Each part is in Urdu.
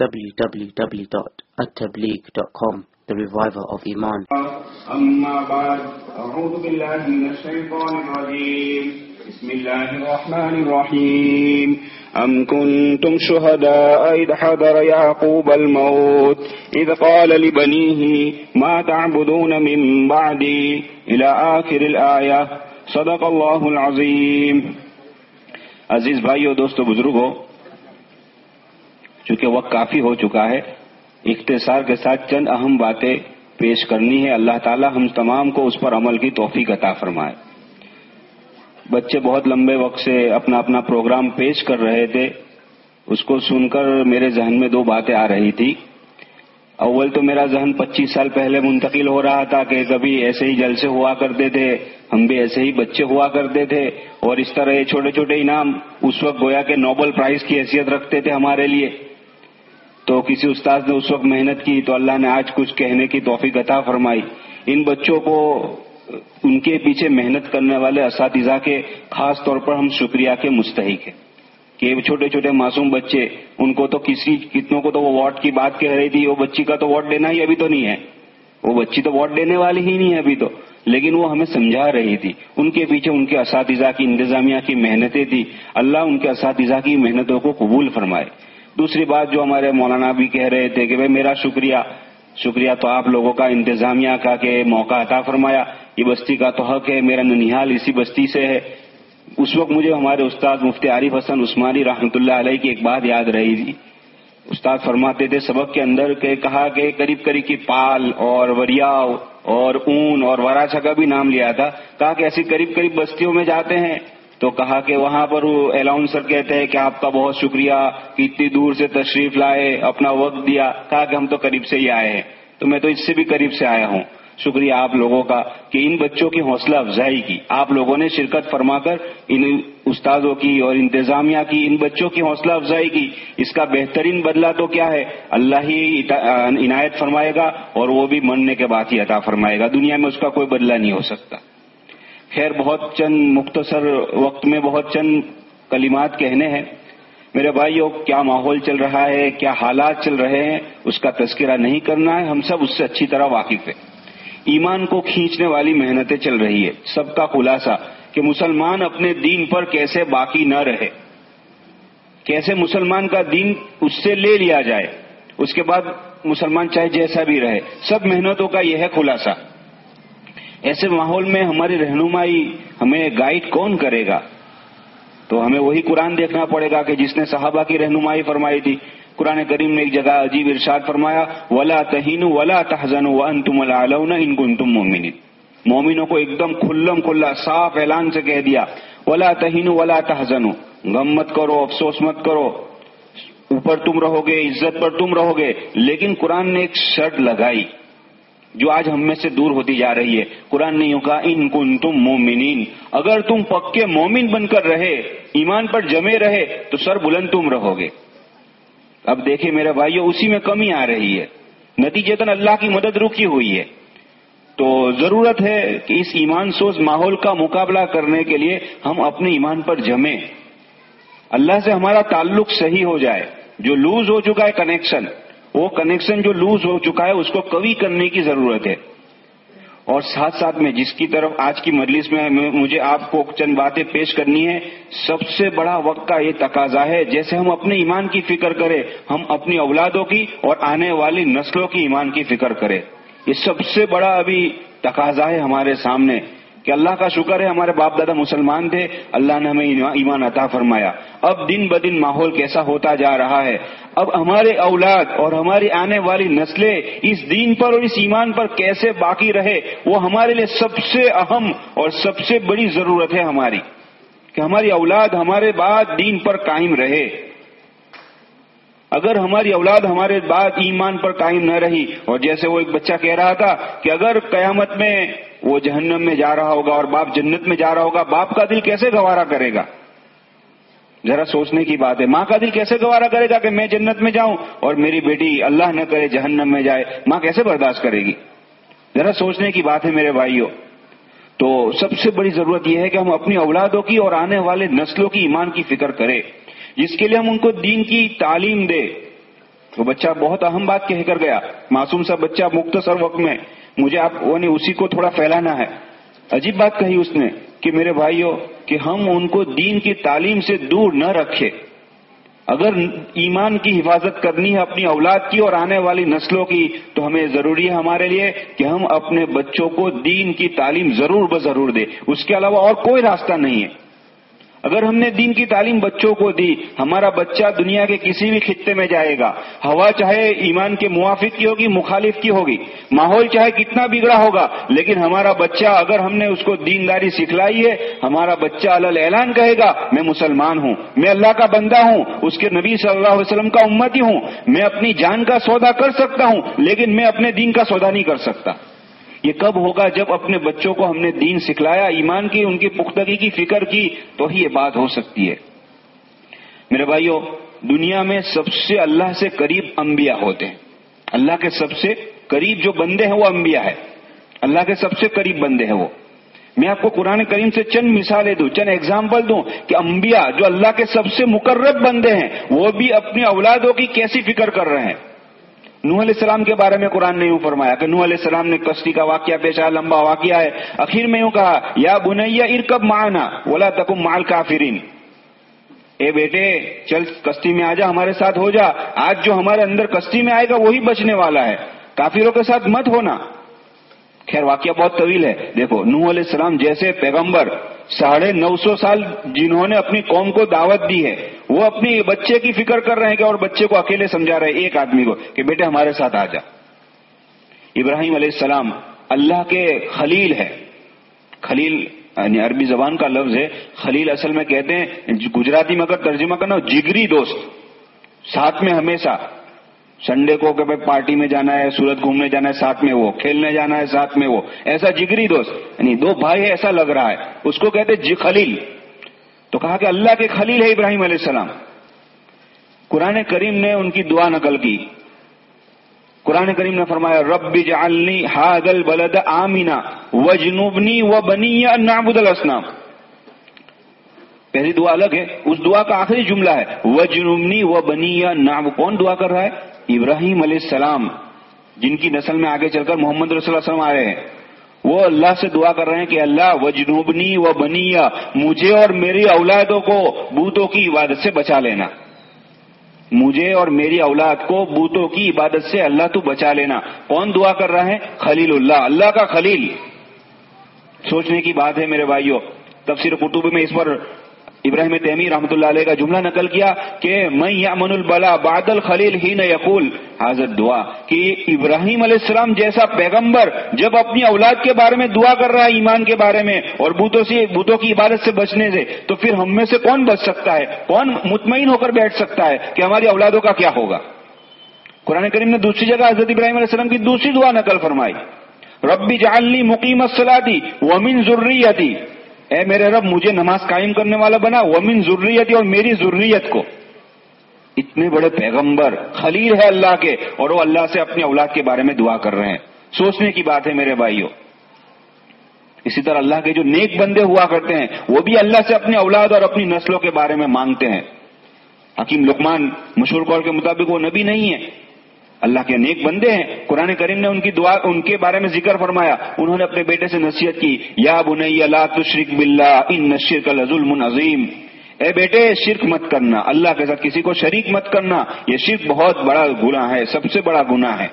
www.attableek.com The Reviver of Iman أما بعد أعوذ بالله من الشيطان الرجيم بسم الله الرحمن الرحيم أم كنتم شهداء إذ حضر يعقوب الموت إذ قال لبنيه ما تعبدون من بعدي إلى آخر الآية صدق الله العظيم عزیز بھائیو دوستو بزرگو چونکہ وقت کافی ہو چکا ہے اختصار کے ساتھ چند اہم باتیں پیش کرنی ہے اللہ تعالی ہم تمام کو اس پر عمل کی توفیق عطا فرمائے۔ بچے بہت لمبے وقت سے اپنا اپنا پروگرام پیش کر رہے تھے۔ اس کو سن کر میرے ذہن میں دو باتیں آ رہی تھی اول تو میرا ذہن پچیس سال پہلے منتقل ہو رہا تھا کہ کبھی ایسے ہی جلسے ہوا کرتے تھے، ہم بھی ایسے ہی بچے ہوا کرتے تھے۔ اور اس طرح یہ چھوٹے چھوٹے انعام اس وقت گویا کہ نوبل پرائز کی حیثیت رکھتے تھے ہمارے لیے۔ تو کسی استاد نے اس وقت محنت کی تو اللہ نے آج کچھ کہنے کی توفیق عطا فرمائی۔ ان بچوں کو، ان کے پیچھے محنت کرنے والے اساتذہ کے خاص طور پر ہم شکریہ کے مستحق ہیں کہ چھوٹے چھوٹے معصوم بچے، ان کو تو کسی، کتنوں کو تو وہ ووٹ کی بات کہہ رہی تھی، وہ بچی کا تو ووٹ دینا ہی ابھی تو نہیں ہے۔ وہ بچی تو ووٹ دینے والی ہی نہیں ہے ابھی تو۔ لیکن وہ ہمیں سمجھا رہی تھی۔ ان کے پیچھے ان کے اساتذہ کی انتظامیہ کی محنتیں تھی اللہ ان کے اساتذہ کی محنتوں کو قبول فرمائے۔ دوسری بات جو ہمارے مولانا بھی کہہ رہے تھے کہ بھائی میرا شکریہ شکریہ تو آپ لوگوں کا انتظامیہ کا کہ موقع عطا فرمایا۔ یہ بستی کا تو حق ہے، میرا ننیحال اسی بستی سے ہے۔ اس وقت مجھے ہمارے استاد مفتی عارف حسن عثمانی رحمۃ اللہ علیہ کی ایک بات یاد رہی تھی۔ استاد فرماتے تھے سبق کے اندر کہ کہا کہ قریب قریب کی پال اور وریاؤ اور اون اور وراچا کا بھی نام لیا تھا۔ کہا کہ ایسی قریب قریب بستیوں میں جاتے ہیں۔ تو کہا کہ وہاں پر وہ الاؤنسر کہتے ہیں کہ آپ کا بہت شکریہ کہ اتنی دور سے تشریف لائے، اپنا وقت دیا، کہا کہ ہم تو قریب سے ہی آئے ہیں۔ تو میں تو اس سے بھی قریب سے آیا ہوں۔ شکریہ آپ لوگوں کا کہ ان بچوں کی حوصلہ افزائی کی۔ آپ لوگوں نے شرکت فرما کر ان استادوں کی اور انتظامیہ کی ان بچوں کی حوصلہ افزائی کی۔ اس کا بہترین بدلہ تو کیا ہے؟ اللہ ہی عنایت فرمائے گا اور وہ بھی مرنے کے بعد ہی عطا فرمائے گا۔ دنیا میں اس کا کوئی بدلہ نہیں ہو سکتا۔ خیر بہت چند مختصر وقت میں بہت چند کلمات کہنے ہیں۔ میرے بھائیوں، کیا ماحول چل رہا ہے؟ کیا حالات چل رہے ہیں؟ اس کا تذکرہ نہیں کرنا ہے۔ ہم سب اس سے اچھی طرح واقف ہیں۔ ایمان کو کھینچنے والی محنتیں چل رہی ہے سب کا خلاصہ کہ مسلمان اپنے دین پر کیسے باقی نہ رہے۔ کیسے مسلمان کا دین اس سے لے لیا جائے۔ اس کے بعد مسلمان چاہے جیسا بھی رہے۔ سب محنتوں کا یہ ہے خلاصہ۔ ایسے ماحول میں ہماری رہنمائی ہمیں گائیڈ کون کرے گا؟ تو ہمیں وہی قرآن دیکھنا پڑے گا کہ جس نے صحابہ کی رہنمائی فرمائی تھی۔ قرآن کریم نے ایک جگہ عجیب ارشاد فرمایا، ولا تہین ولا تحزن ون تم ان کن تم مومن مومنوں کو ایک دم کھلم کھلا صاف اعلان سے کہہ دیا، ولا تہین ولا تحزن غم مت کرو، افسوس مت کرو، اوپر تم رہو گے، عزت پر تم رہو گے۔ لیکن قرآن نے ایک شرط لگائی۔ جو آج ہم میں سے دور ہوتی جا رہی ہے۔ قرآن نے یوں کہا، ان کن تم مومنین اگر تم پکے مومن بن کر رہے، ایمان پر جمے رہے، تو سر بلند تم رہو گے اب دیکھیں میرے بھائیو، اسی میں کمی آ رہی ہے۔ نتیجتاً اللہ کی مدد رکی ہوئی ہے۔ تو ضرورت ہے کہ اس ایمان سوز ماحول کا مقابلہ کرنے کے لیے ہم اپنے ایمان پر جمیں۔ اللہ سے ہمارا تعلق صحیح ہو جائے۔ جو لوز ہو چکا ہے کنیکشن وہ کنیکشن جو لوز ہو چکا ہے، اس کو کبھی کرنے کی ضرورت ہے۔ اور ساتھ ساتھ میں جس کی طرف آج کی مجلس میں مجھے آپ کو چند باتیں پیش کرنی ہے سب سے بڑا وقت کا یہ تقاضا ہے، جیسے ہم اپنے ایمان کی فکر کریں، ہم اپنی اولادوں کی اور آنے والی نسلوں کی ایمان کی فکر کریں۔ یہ سب سے بڑا ابھی تقاضا ہے ہمارے سامنے۔ کہ اللہ کا شکر ہے ہمارے باپ دادا مسلمان تھے، اللہ نے ہمیں ایمان عطا فرمایا۔ اب دن بدن ماحول کیسا ہوتا جا رہا ہے۔ اب ہمارے اولاد اور ہماری آنے والی نسلیں اس دین پر اور اس ایمان پر کیسے باقی رہے، وہ ہمارے لیے سب سے اہم اور سب سے بڑی ضرورت ہے ہماری۔ کہ ہماری اولاد ہمارے بعد دین پر قائم رہے۔ اگر ہماری اولاد ہمارے بعد ایمان پر قائم نہ رہی، اور جیسے وہ ایک بچہ کہہ رہا تھا کہ اگر قیامت میں وہ جہنم میں جا رہا ہوگا اور باپ جنت میں جا رہا ہوگا، باپ کا دل کیسے گوارا کرے گا؟ ذرا سوچنے کی بات ہے، ماں کا دل کیسے گوارا کرے گا کہ میں جنت میں جاؤں اور میری بیٹی اللہ نہ کرے جہنم میں جائے؟ ماں کیسے برداشت کرے گی؟ ذرا سوچنے کی بات ہے میرے بھائیوں۔ تو سب سے بڑی ضرورت یہ ہے کہ ہم اپنی اولادوں کی اور آنے والے نسلوں کی ایمان کی فکر کریں، جس کے لیے ہم ان کو دین کی تعلیم دے وہ بچہ بہت اہم بات کہہ کر گیا، معصوم سا بچہ مختصر وقت میں۔ مجھے آپ وہ نہیں، اسی کو تھوڑا پھیلانا ہے۔ عجیب بات کہی اس نے کہ میرے بھائیوں، کہ ہم ان کو دین کی تعلیم سے دور نہ رکھے۔ اگر ایمان کی حفاظت کرنی ہے اپنی اولاد کی اور آنے والی نسلوں کی، تو ہمیں ضروری ہے ہمارے لیے کہ ہم اپنے بچوں کو دین کی تعلیم ضرور بضرور دے اس کے علاوہ اور کوئی راستہ نہیں ہے۔ اگر ہم نے دین کی تعلیم بچوں کو دی، ہمارا بچہ دنیا کے کسی بھی خطے میں جائے گا۔ ہوا چاہے ایمان کے موافق کی ہوگی، مخالف کی ہوگی۔ ماحول چاہے کتنا بگڑا ہوگا، لیکن ہمارا بچہ اگر ہم نے اس کو دینداری سکھلائی ہے، ہمارا بچہ اللہ اعلان کہے گا، میں مسلمان ہوں، میں اللہ کا بندہ ہوں، اس کے نبی صلی اللہ علیہ وسلم کا امتی ہوں، میں اپنی جان کا سودا کر سکتا ہوں، لیکن میں اپنے دین کا سودا نہیں کر سکتا۔ یہ کب ہوگا جب اپنے بچوں کو ہم نے دین سکھلایا، ایمان کی، ان کی پختگی کی، فکر کی، تو ہی یہ بات ہو سکتی ہے۔ میرے بھائیوں دنیا میں سب سے اللہ سے قریب انبیاء ہوتے ہیں۔ اللہ کے سب سے قریب جو بندے ہیں وہ انبیاء ہے اللہ کے سب سے قریب بندے ہیں وہ۔ میں آپ کو قرآن کریم سے چند مثالیں دوں، چند اگزامپل دوں کہ انبیاء جو اللہ کے سب سے مقرب بندے ہیں، وہ بھی اپنی اولادوں کی کیسی فکر کر رہے ہیں۔ نوح علیہ السلام کے بارے میں قرآن نے یوں فرمایا کہ نوح علیہ السلام نے کشتی کا واقعہ پیش آیا، لمبا واقعہ ہے۔ اخیر میں یوں کہا، یا بنیا ارکب مانا ولا تکم مال کافرین اے بیٹے، چل کشتی میں آ جا، ہمارے ساتھ ہو جا۔ آج جو ہمارے اندر کشتی میں آئے گا، وہی بچنے والا ہے۔ کافروں کے ساتھ مت ہونا۔ خیر، واقعہ بہت طویل ہے۔ دیکھو، نوح علیہ السلام جیسے پیغمبر ساڑھے نو سو سال جنہوں نے اپنی قوم کو دعوت دی ہے، وہ اپنی بچے کی فکر کر رہے ہیں کہ اور بچے کو اکیلے سمجھا رہے ایک آدمی کو کہ بیٹے ہمارے ساتھ آ جا۔ ابراہیم علیہ السلام اللہ کے خلیل ہے خلیل یعنی عربی زبان کا لفظ ہے، خلیل اصل میں کہتے ہیں، گجراتی میں اگر ترجمہ کرنا جگری دوست۔ ساتھ میں ہمیشہ سنڈے کو کہ بھائی پارٹی میں جانا ہے سورت گھومنے جانا ہے، ساتھ میں وہ، کھیلنے جانا ہے، ساتھ میں وہ۔ ایسا جگری دوست یعنی دو بھائی ایسا لگ رہا ہے۔ اس کو کہتے جی خلیل۔ تو کہا کہ اللہ کے خلیل ہے ابراہیم علیہ السلام۔ قرآن کریم نے ان کی دعا نقل کی۔ قرآن کریم نے فرمایا، رب جعلنی حاضل بلد آمینا وجنوبنی و بنی نعبد الاسنام۔ پہلی دعا الگ ہے، اس دعا کا آخری جملہ ہے وجنوبنی و بنی نعب کون دعا کر رہا ہے؟ ابراہیم علیہ السلام، جن کی نسل میں آگے چل کر محمد رسول اللہ علیہ وسلم آ رہے ہیں، وہ اللہ سے دعا کر رہے ہیں کہ اللہ و جنوبنی و بنیا مجھے اور میری اولادوں کو بوتوں کی عبادت سے بچا لینا۔ مجھے اور میری اولاد کو بوتوں کی عبادت سے اللہ تو بچا لینا۔ کون دعا کر رہا ہے؟ خلیل اللہ اللہ کا خلیل۔ سوچنے کی بات ہے میرے بھائیوں، تفسیر قطب میں اس پر ابراہیم تیمی رحمۃ اللہ علیہ کا جملہ نقل کیا کہ میں یامن البلا بادل خلیل ہی نہ یقول، حاضر دعا کہ ابراہیم علیہ السلام جیسا پیغمبر جب اپنی اولاد کے بارے میں دعا کر رہا ہے ایمان کے بارے میں اور بوتوں سے بوتوں کی عبادت سے بچنے سے، تو پھر ہم میں سے کون بچ سکتا ہے؟ کون مطمئن ہو کر بیٹھ سکتا ہے کہ ہماری اولادوں کا کیا ہوگا؟ قرآن کریم نے دوسری جگہ حضرت ابراہیم علیہ السلام کی دوسری دعا نقل فرمائی، ربی جعلنی مقیم الصلاتی ومن ذریتی۔ اے میرے رب، مجھے نماز قائم کرنے والا بنا، ومن ضروریت اور میری ضروریت کو۔ اتنے بڑے پیغمبر، خلیل ہے اللہ کے، اور وہ اللہ سے اپنی اولاد کے بارے میں دعا کر رہے ہیں۔ سوچنے کی بات ہے میرے بھائیوں۔ اسی طرح اللہ کے جو نیک بندے ہوا کرتے ہیں، وہ بھی اللہ سے اپنی اولاد اور اپنی نسلوں کے بارے میں مانگتے ہیں۔ حکیم لکمان مشہور قول کے مطابق وہ نبی نہیں ہے اللہ کے نیک بندے ہیں۔ قرآن کریم نے ان کی دعا، ان کے بارے میں ذکر فرمایا۔ انہوں نے اپنے بیٹے سے نصیحت کی، یا بنی لا تشرک باللہ، ان نشر ظلم عظیم. اے بیٹے، شرک مت کرنا۔ اللہ کے ساتھ کسی کو شریک مت کرنا۔ یہ شرک بہت بڑا گناہ ہے، سب سے بڑا گناہ ہے۔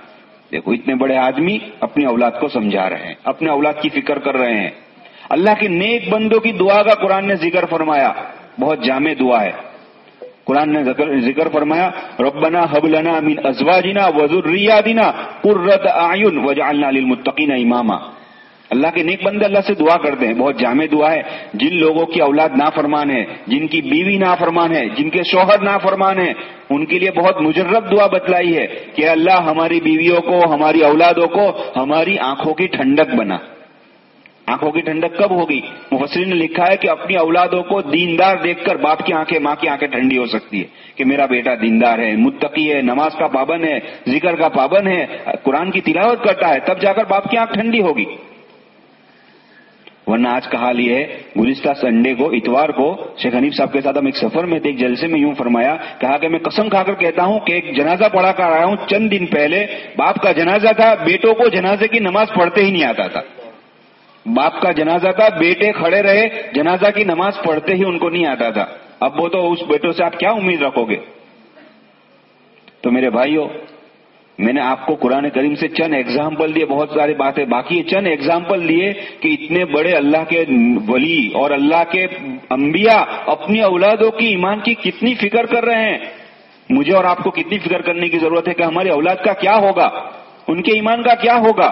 دیکھو، اتنے بڑے آدمی اپنی اولاد کو سمجھا رہے ہیں، اپنے اولاد کی فکر کر رہے ہیں۔ اللہ کے نیک بندوں کی دعا کا قرآن نے ذکر فرمایا۔ بہت جامع دعا ہے۔ قرآن نے ذکر فرمایا، ربنا حب لنا من ازواجنا وذریاتنا قرۃ اعین وجعلنا للمتقین اماما. اللہ کے نیک بندے اللہ سے دعا کرتے ہیں بہت جامع دعا ہے۔ جن لوگوں کی اولاد نافرمان ہے، جن کی بیوی نافرمان ہے، جن کے شوہر نافرمان ہے ان کے لیے بہت مجرب دعا بتلائی ہے کہ اللہ ہماری بیویوں کو، ہماری اولادوں کو ہماری آنکھوں کی ٹھنڈک بنا۔ آنکھوں کی ٹھنڈک کب ہوگی؟ مفسرین نے لکھا ہے کہ اپنی اولادوں کو دیندار دیکھ کر باپ کی آنکھیں، ماں کی آنکھیں ٹھنڈی ہو سکتی ہے کہ میرا بیٹا دیندار ہے، متقی ہے، نماز کا پابند ہے، ذکر کا پابند ہے، قرآن کی تلاوت کرتا ہے، تب جا کر باپ کی آنکھ ٹھنڈی ہوگی۔ ورنہ آج کا حال یہ ہے، گزشتہ سنڈے کو، اتوار کو شیخ حنیف صاحب کے ساتھ ہم ایک سفر میں تھے، ایک جلسے میں یوں فرمایا، کہا کہ میں قسم کھا کر کہتا ہوں کہ ایک جنازہ پڑھا کر آیا ہوں، چند دن پہلے باپ کا جنازہ تھا، بیٹوں کو جنازے کی نماز پڑھتے ہی نہیں آتا تھا۔ باپ کا جنازہ تھا، بیٹے کھڑے رہے، جنازہ کی نماز پڑھتے ہی ان کو نہیں آتا تھا۔ اب وہ تو اس بیٹوں سے آپ کیا امید رکھو گے؟ تو میرے بھائیوں، میں نے آپ کو قرآن کریم سے چند ایگزامپل دیے، بہت ساری باتیں باقی چند ایگزامپل دیے کہ اتنے بڑے اللہ کے ولی اور اللہ کے انبیاء اپنی اولادوں کی ایمان کی کتنی فکر کر رہے ہیں۔ مجھے اور آپ کو کتنی فکر کرنے کی ضرورت ہے کہ ہماری اولاد کا کیا ہوگا؟ ان کے ایمان کا کیا ہوگا؟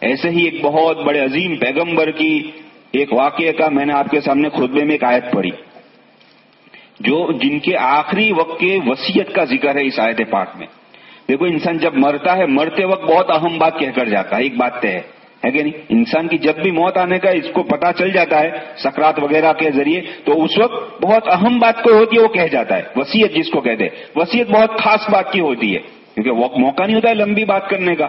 ایسے ہی ایک بہت بڑے عظیم پیغمبر کی ایک واقعے کا میں نے آپ کے سامنے خطبے میں ایک آیت پڑھی، جو جن کے آخری وقت کے وسیعت کا ذکر ہے اس آیت پاک میں۔ دیکھو، انسان جب مرتا ہے، مرتے وقت بہت اہم بات کہہ کر جاتا ہے، ایک بات طے ہے ہے کہ نہیں؟ انسان کی جب بھی موت آنے کا اس کو پتا چل جاتا ہے، سکرات وغیرہ کے ذریعے، تو اس وقت بہت اہم بات کوئی ہوتی ہے، وہ کہہ جاتا ہے وسیعت جس کو کہتے ہیں۔ وسیعت بہت خاص بات کی ہوتی ہے، کیونکہ موقع نہیں ہوتا ہے لمبی بات کرنے کا۔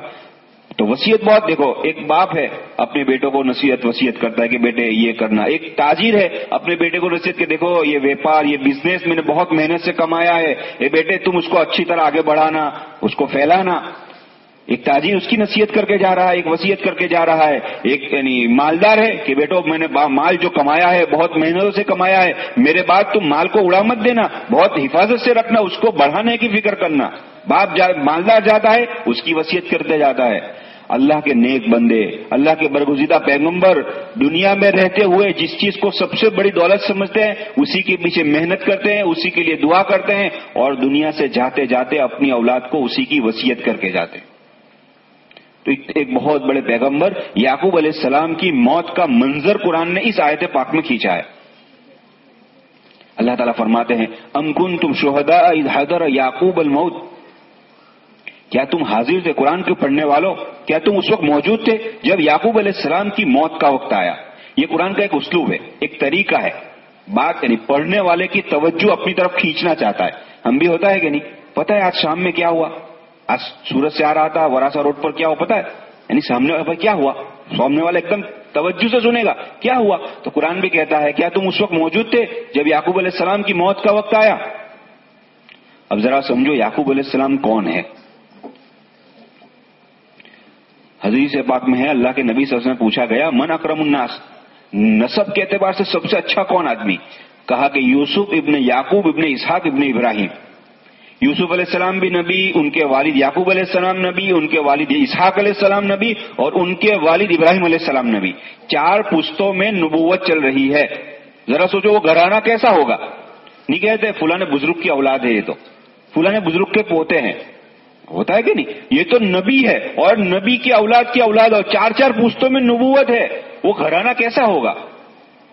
تو وسیعت بہت، دیکھو، ایک باپ ہے، اپنے بیٹوں کو نصیحت، وسیعت کرتا ہے کہ بیٹے، یہ کرنا۔ ایک تاجر ہے، اپنے بیٹے کو نصیحت کہ دیکھو، یہ ویپار، یہ بزنس میں نے بہت محنت سے کمایا ہے۔ اے بیٹے، تم اس کو اچھی طرح آگے بڑھانا، اس کو پھیلانا۔ ایک تاجر اس کی نصیحت کر کے جا رہا ہے، ایک وسیعت کر کے جا رہا ہے۔ ایک یعنی مالدار ہے کہ بیٹو، میں نے مال جو کمایا ہے، بہت محنتوں سے کمایا ہے۔ میرے بعد تم مال کو اڑا مت دینا، بہت حفاظت سے رکھنا، اس کو بڑھانے کی فکر کرنا۔ باپ مالدار جاتا ہے، اس کی وسیعت کرتے جاتا ہے۔ اللہ کے نیک بندے، اللہ کے برگزیدہ پیغمبر دنیا میں رہتے ہوئے جس چیز کو سب سے بڑی دولت سمجھتے ہیں، اسی کے پیچھے محنت کرتے ہیں، اسی کے لیے دعا کرتے ہیں اور دنیا سے جاتے جاتے اپنی اولاد کو اسی کی وسیعت کر کے جاتے ہیں۔ تو ایک بہت بڑے پیغمبر یعقوب علیہ السلام کی موت کا منظر قرآن نے اس آیت پاک میں کھینچا ہے۔ اللہ تعالیٰ فرماتے ہیں امکن تم شہدا حیدر یعقوب الموت کیا تم حاضر تھے قرآن کے پڑھنے والوں؟ کیا تم اس وقت موجود تھے جب یعقوب علیہ السلام کی موت کا وقت آیا؟ یہ قرآن کا ایک اسلوب ہے، ایک طریقہ ہے۔ بات یعنی پڑھنے والے کی توجہ اپنی طرف کھینچنا چاہتا ہے۔ ہم بھی ہوتا ہے کہ نہیں؟ پتا ہے آج شام میں کیا ہوا؟ آج سورج سے آ رہا تھا وراسا روڈ پر کیا ہوا پتا ہے؟ یعنی سامنے والے کیا ہوا؟ سامنے والا ایک دم توجہ سے سنے گا۔ کیا ہوا؟ تو قرآن بھی کہتا ہے، کیا تم اس وقت موجود تھے جب یعقوب علیہ السلام کی موت کا وقت آیا؟ اب ذرا سمجھو، یعقوب علیہ السلام کون ہے؟ حدیث پاک میں ہے، اللہ کے نبی صلی اللہ علیہ وسلم پوچھا گیا، من اکرم الناس؟ نصب کے اعتبار سے سب سے اچھا کون آدمی؟ کہا کہ یوسف ابن یعقوب ابن اسحاق ابن ابراہیم۔ یوسف علیہ السلام بھی نبی، ان کے والد یعقوب علیہ السلام نبی، ان کے والد اسحاق علیہ السلام نبی اور ان کے والد ابراہیم علیہ السلام نبی۔ چار پشتوں میں نبوت چل رہی ہے۔ ذرا سوچو وہ گھرانہ کیسا ہوگا؟ نہیں کہتے، فلاں بزرگ کی اولاد ہے یہ تو۔ فلاں بزرگ کے پوتے ہیں۔ ہوتا ہے کہ نہیں؟ یہ تو نبی ہے اور نبی کی اولاد کی اولاد اور چار چار پوستوں میں نبوت ہے، وہ گھرانہ کیسا ہوگا؟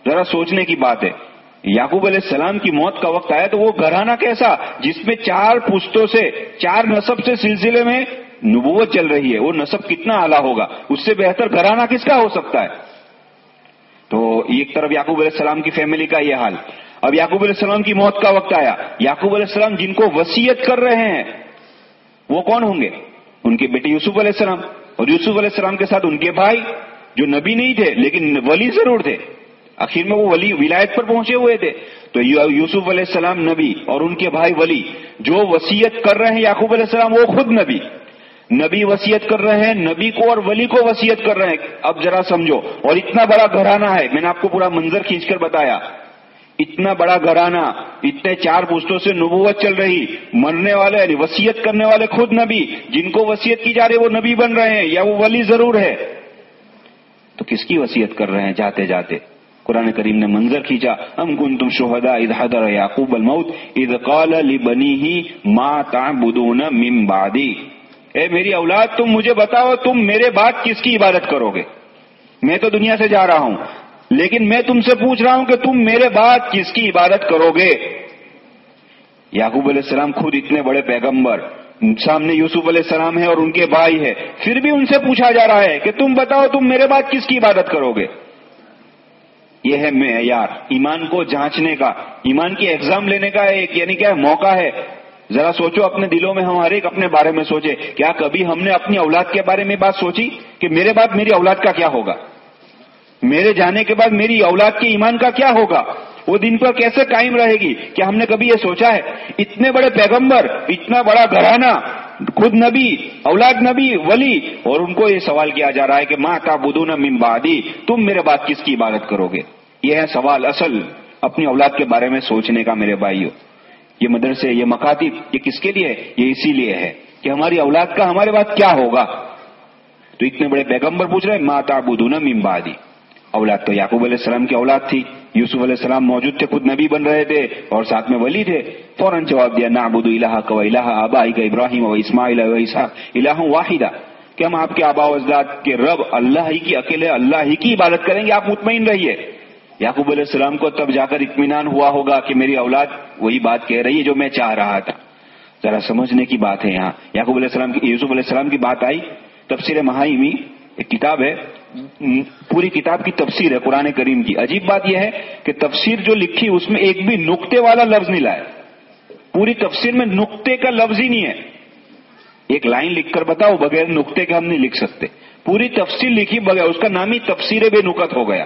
ذرا سوچنے کی بات ہے۔ یعقوب علیہ السلام کی موت کا وقت آیا تو وہ گھرانہ کیسا؟ جس میں چار پوستوں سے، چار نصب سے سلسلے میں نبوت چل رہی ہے، وہ نصب کتنا اعلیٰ ہوگا؟ اس سے بہتر گھرانہ کس کا ہو سکتا ہے؟ تو ایک طرف یعقوب علیہ السلام کی فیملی کا یہ حال۔ اب یعقوب علیہ السلام کی موت کا وقت آیا۔ یعقوب علیہ السلام جن کو وسیعت کر رہے ہیں وہ کون ہوں گے؟ ان کے بیٹے یوسف علیہ السلام۔ اور یوسف علیہ السلام کے ساتھ ان کے بھائی جو نبی نہیں تھے، لیکن ولی ضرور تھے۔ آخر میں وہ ولی ولایت پر پہنچے ہوئے تھے۔ تو یوسف علیہ السلام نبی اور ان کے بھائی ولی، جو وسیعت کر رہے ہیں یعقوب علیہ السلام، وہ خود نبی۔ نبی وسیعت کر رہے ہیں، نبی کو اور ولی کو وسیعت کر رہے ہیں۔ اب ذرا سمجھو، اور اتنا بڑا گھرانہ ہے، میں نے آپ کو پورا منظر کھینچ کر بتایا۔ اتنا بڑا گھرانہ، اتنے چار پوسٹوں سے نبوت چل رہی، مرنے والے یعنی وسیعت کرنے والے خود نبی، جن کو وسیعت کی جا رہی، وہ نبی بن رہے ہیں، یا وہ ولی ضرور ہے۔ تو کس کی وسیعت کر رہے ہیں جاتے جاتے؟ قرآن کریم نے منظر کھینچا، ہم کن تم شہدا اد حدر یعقوب الموت اد قال بنی ہی ماں تعبدون من بعدی۔ اے میری اولاد، تم مجھے بتاؤ، تم میرے بعد کس کی عبادت کرو گے؟ میں تو دنیا سے جا رہا ہوں۔ لیکن میں تم سے پوچھ رہا ہوں کہ تم میرے بعد کس کی عبادت کرو گے یعقوب علیہ السلام خود اتنے بڑے پیغمبر، سامنے یوسف علیہ السلام ہے اور ان کے بھائی ہے پھر بھی ان سے پوچھا جا رہا ہے کہ تم بتاؤ تم میرے بعد کس کی عبادت کرو گے یہ ہے معیار، ایمان کو جانچنے کا، ایمان کی ایگزام لینے کا ایک یعنی کیا موقع ہے؟ ذرا سوچو، اپنے دلوں میں ہم ہر ایک اپنے بارے میں سوچے کیا کبھی ہم نے اپنی اولاد کے بارے میں بات سوچی کہ میرے بعد میری اولاد کا کیا ہوگا؟ میرے جانے کے بعد میری اولاد کے ایمان کا کیا ہوگا؟ وہ دن پر کیسے قائم رہے گی؟ کیا ہم نے کبھی یہ سوچا ہے؟ اتنے بڑے پیغمبر، اتنا بڑا گھرانہ، خود نبی، اولاد نبی، ولی، اور ان کو یہ سوال کیا جا رہا ہے کہ ماں کا بدون ممبادی تم میرے بعد کس کی عبادت کرو گے؟ یہ ہے سوال اصل، اپنی اولاد کے بارے میں سوچنے کا میرے بھائیوں یہ مدرسے، یہ مکاتب، یہ کس کے لیے؟ یہ اسی لیے ہے کہ ہماری اولاد کا ہمارے بعد کیا ہوگا؟ تو اتنے بڑے پیغمبر پوچھ رہے ماں تا بدون ممبادی اولاد تو یعقوب علیہ السلام کی اولاد تھی، یوسف علیہ السلام موجود تھے، خود نبی بن رہے تھے اور ساتھ میں ولی تھے۔ فوراً جواب دیا نعبد الہ کو الہ آبائی کا ابراہیم و اسماعیل و اسحاق الہ واحدہ۔ کہ ہم آپ کے آبا و اجداد کے رب اللہ ہی کی اکیلے اللہ ہی کی عبادت کریں گے، آپ مطمئن رہیے۔ یعقوب علیہ السلام کو تب جا کر اطمینان ہوا ہوگا کہ میری اولاد وہی بات کہہ رہی ہے جو میں چاہ رہا تھا۔ ذرا سمجھنے کی بات ہے یہاں۔ یعقوب علیہ السلام کی، یوسف علیہ السلام کی بات آئی، تفسیر مہایمی ایک کتاب ہے پوری کتاب کی تفسیر ہے قرآن کریم کی۔ عجیب بات یہ ہے کہ تفسیر جو لکھی اس میں ایک بھی نقطے والا لفظ نہیں لائے پوری تفسیر میں نقطے کا لفظ ہی نہیں ہے۔ ایک لائن لکھ کر بتاؤ، بغیر نقطے کے ہم نہیں لکھ سکتے۔ پوری تفسیر لکھی بغیر اس کا نام ہی تفسیر بے نقط ہو گیا۔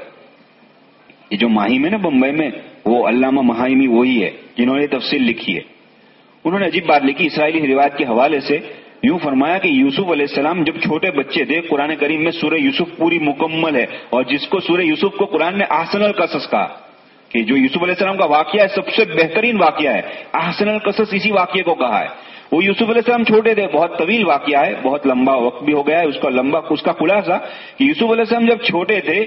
یہ جو ماہیم ہے نا بمبئی میں، وہ علامہ مہایمی وہی ہے جنہوں نے تفصیل لکھی ہے۔ انہوں نے عجیب بات لکھی، اسرائیلی روایت کے حوالے سے یوں فرمایا کہ یوسف علیہ السلام جب چھوٹے بچے تھے قرآن کریم میں سورہ یوسف پوری مکمل ہے، اور جس کو سورہ یوسف کو قرآن نے آسن القصص کہا، کہ جو یوسف علیہ السلام کا واقعہ ہے، سب سے بہترین واقعہ ہے آسن القصص اسی واقعے کو کہا ہے۔ وہ یوسف علیہ السلام چھوٹے تھے، بہت طویل واقعہ ہے، بہت لمبا وقت بھی ہو گیا ہے، اس کا لمبا، اس کا خلاصہ کہ یوسف علیہ السلام جب چھوٹے تھے،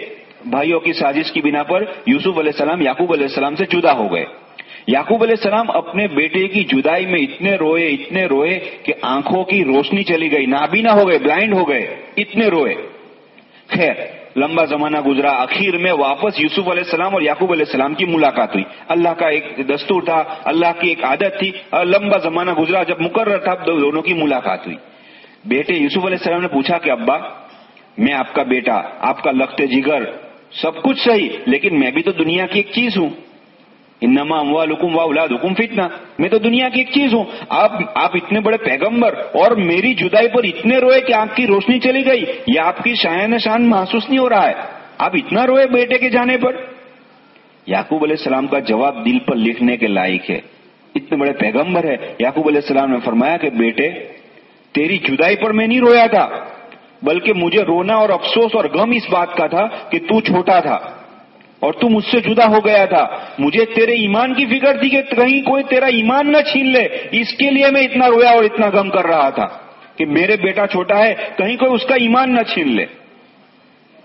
بھائیوں کی سازش کی بنا پر یوسف علیہ السلام، یعقوب علیہ السلام سے جدا ہو گئے۔ یعقوب علیہ السلام اپنے بیٹے کی جدائی میں اتنے روئے اتنے روئے کہ آنکھوں کی روشنی چلی گئی، نابینا ہو گئے، بلائنڈ ہو گئے، اتنے روئے۔ خیر، لمبا زمانہ گزرا۔ اخیر میں واپس یوسف علیہ السلام اور یعقوب علیہ السلام کی ملاقات ہوئی۔ اللہ کا ایک دستور تھا، اللہ کی ایک عادت تھی۔ اور لمبا زمانہ گزرا، جب مقرر تھا دونوں کی ملاقات ہوئی۔ بیٹے یوسف علیہ السلام نے پوچھا کہ ابا، میں آپ کا بیٹا، آپ کا لخت جگر، سب کچھ صحیح، لیکن میں بھی تو دنیا کی ایک چیز ہوں۔ انما اموالکم و اولادکم فتنہ۔ میں تو دنیا کی ایک چیز ہوں۔ آپ آپ اتنے بڑے پیغمبر اور میری جدائی پر اتنے روئے کہ آپ کی روشنی چلی گئی۔ یہ آپ کی شاعن شان محسوس نہیں ہو رہا ہے۔ آپ اتنا روئے بیٹے کے جانے پر۔ یعقوب علیہ السلام کا جواب دل پر لکھنے کے لائق ہے۔ اتنے بڑے پیغمبر ہے یعقوب علیہ السلام نے فرمایا کہ بیٹے، تیری جدائی پر میں نہیں رویا تھا، بلکہ مجھے رونا اور افسوس اور غم اس بات کا تھا کہ تو چھوٹا تھا۔ اور تم مجھ سے جدا ہو گیا تھا۔ مجھے تیرے ایمان کی فکر تھی کہ کہیں کوئی تیرا ایمان نہ چھین لے۔ اس کے لیے میں اتنا رویا اور اتنا غم کر رہا تھا کہ میرے بیٹا چھوٹا ہے، کہیں کوئی اس کا ایمان نہ چھین لے۔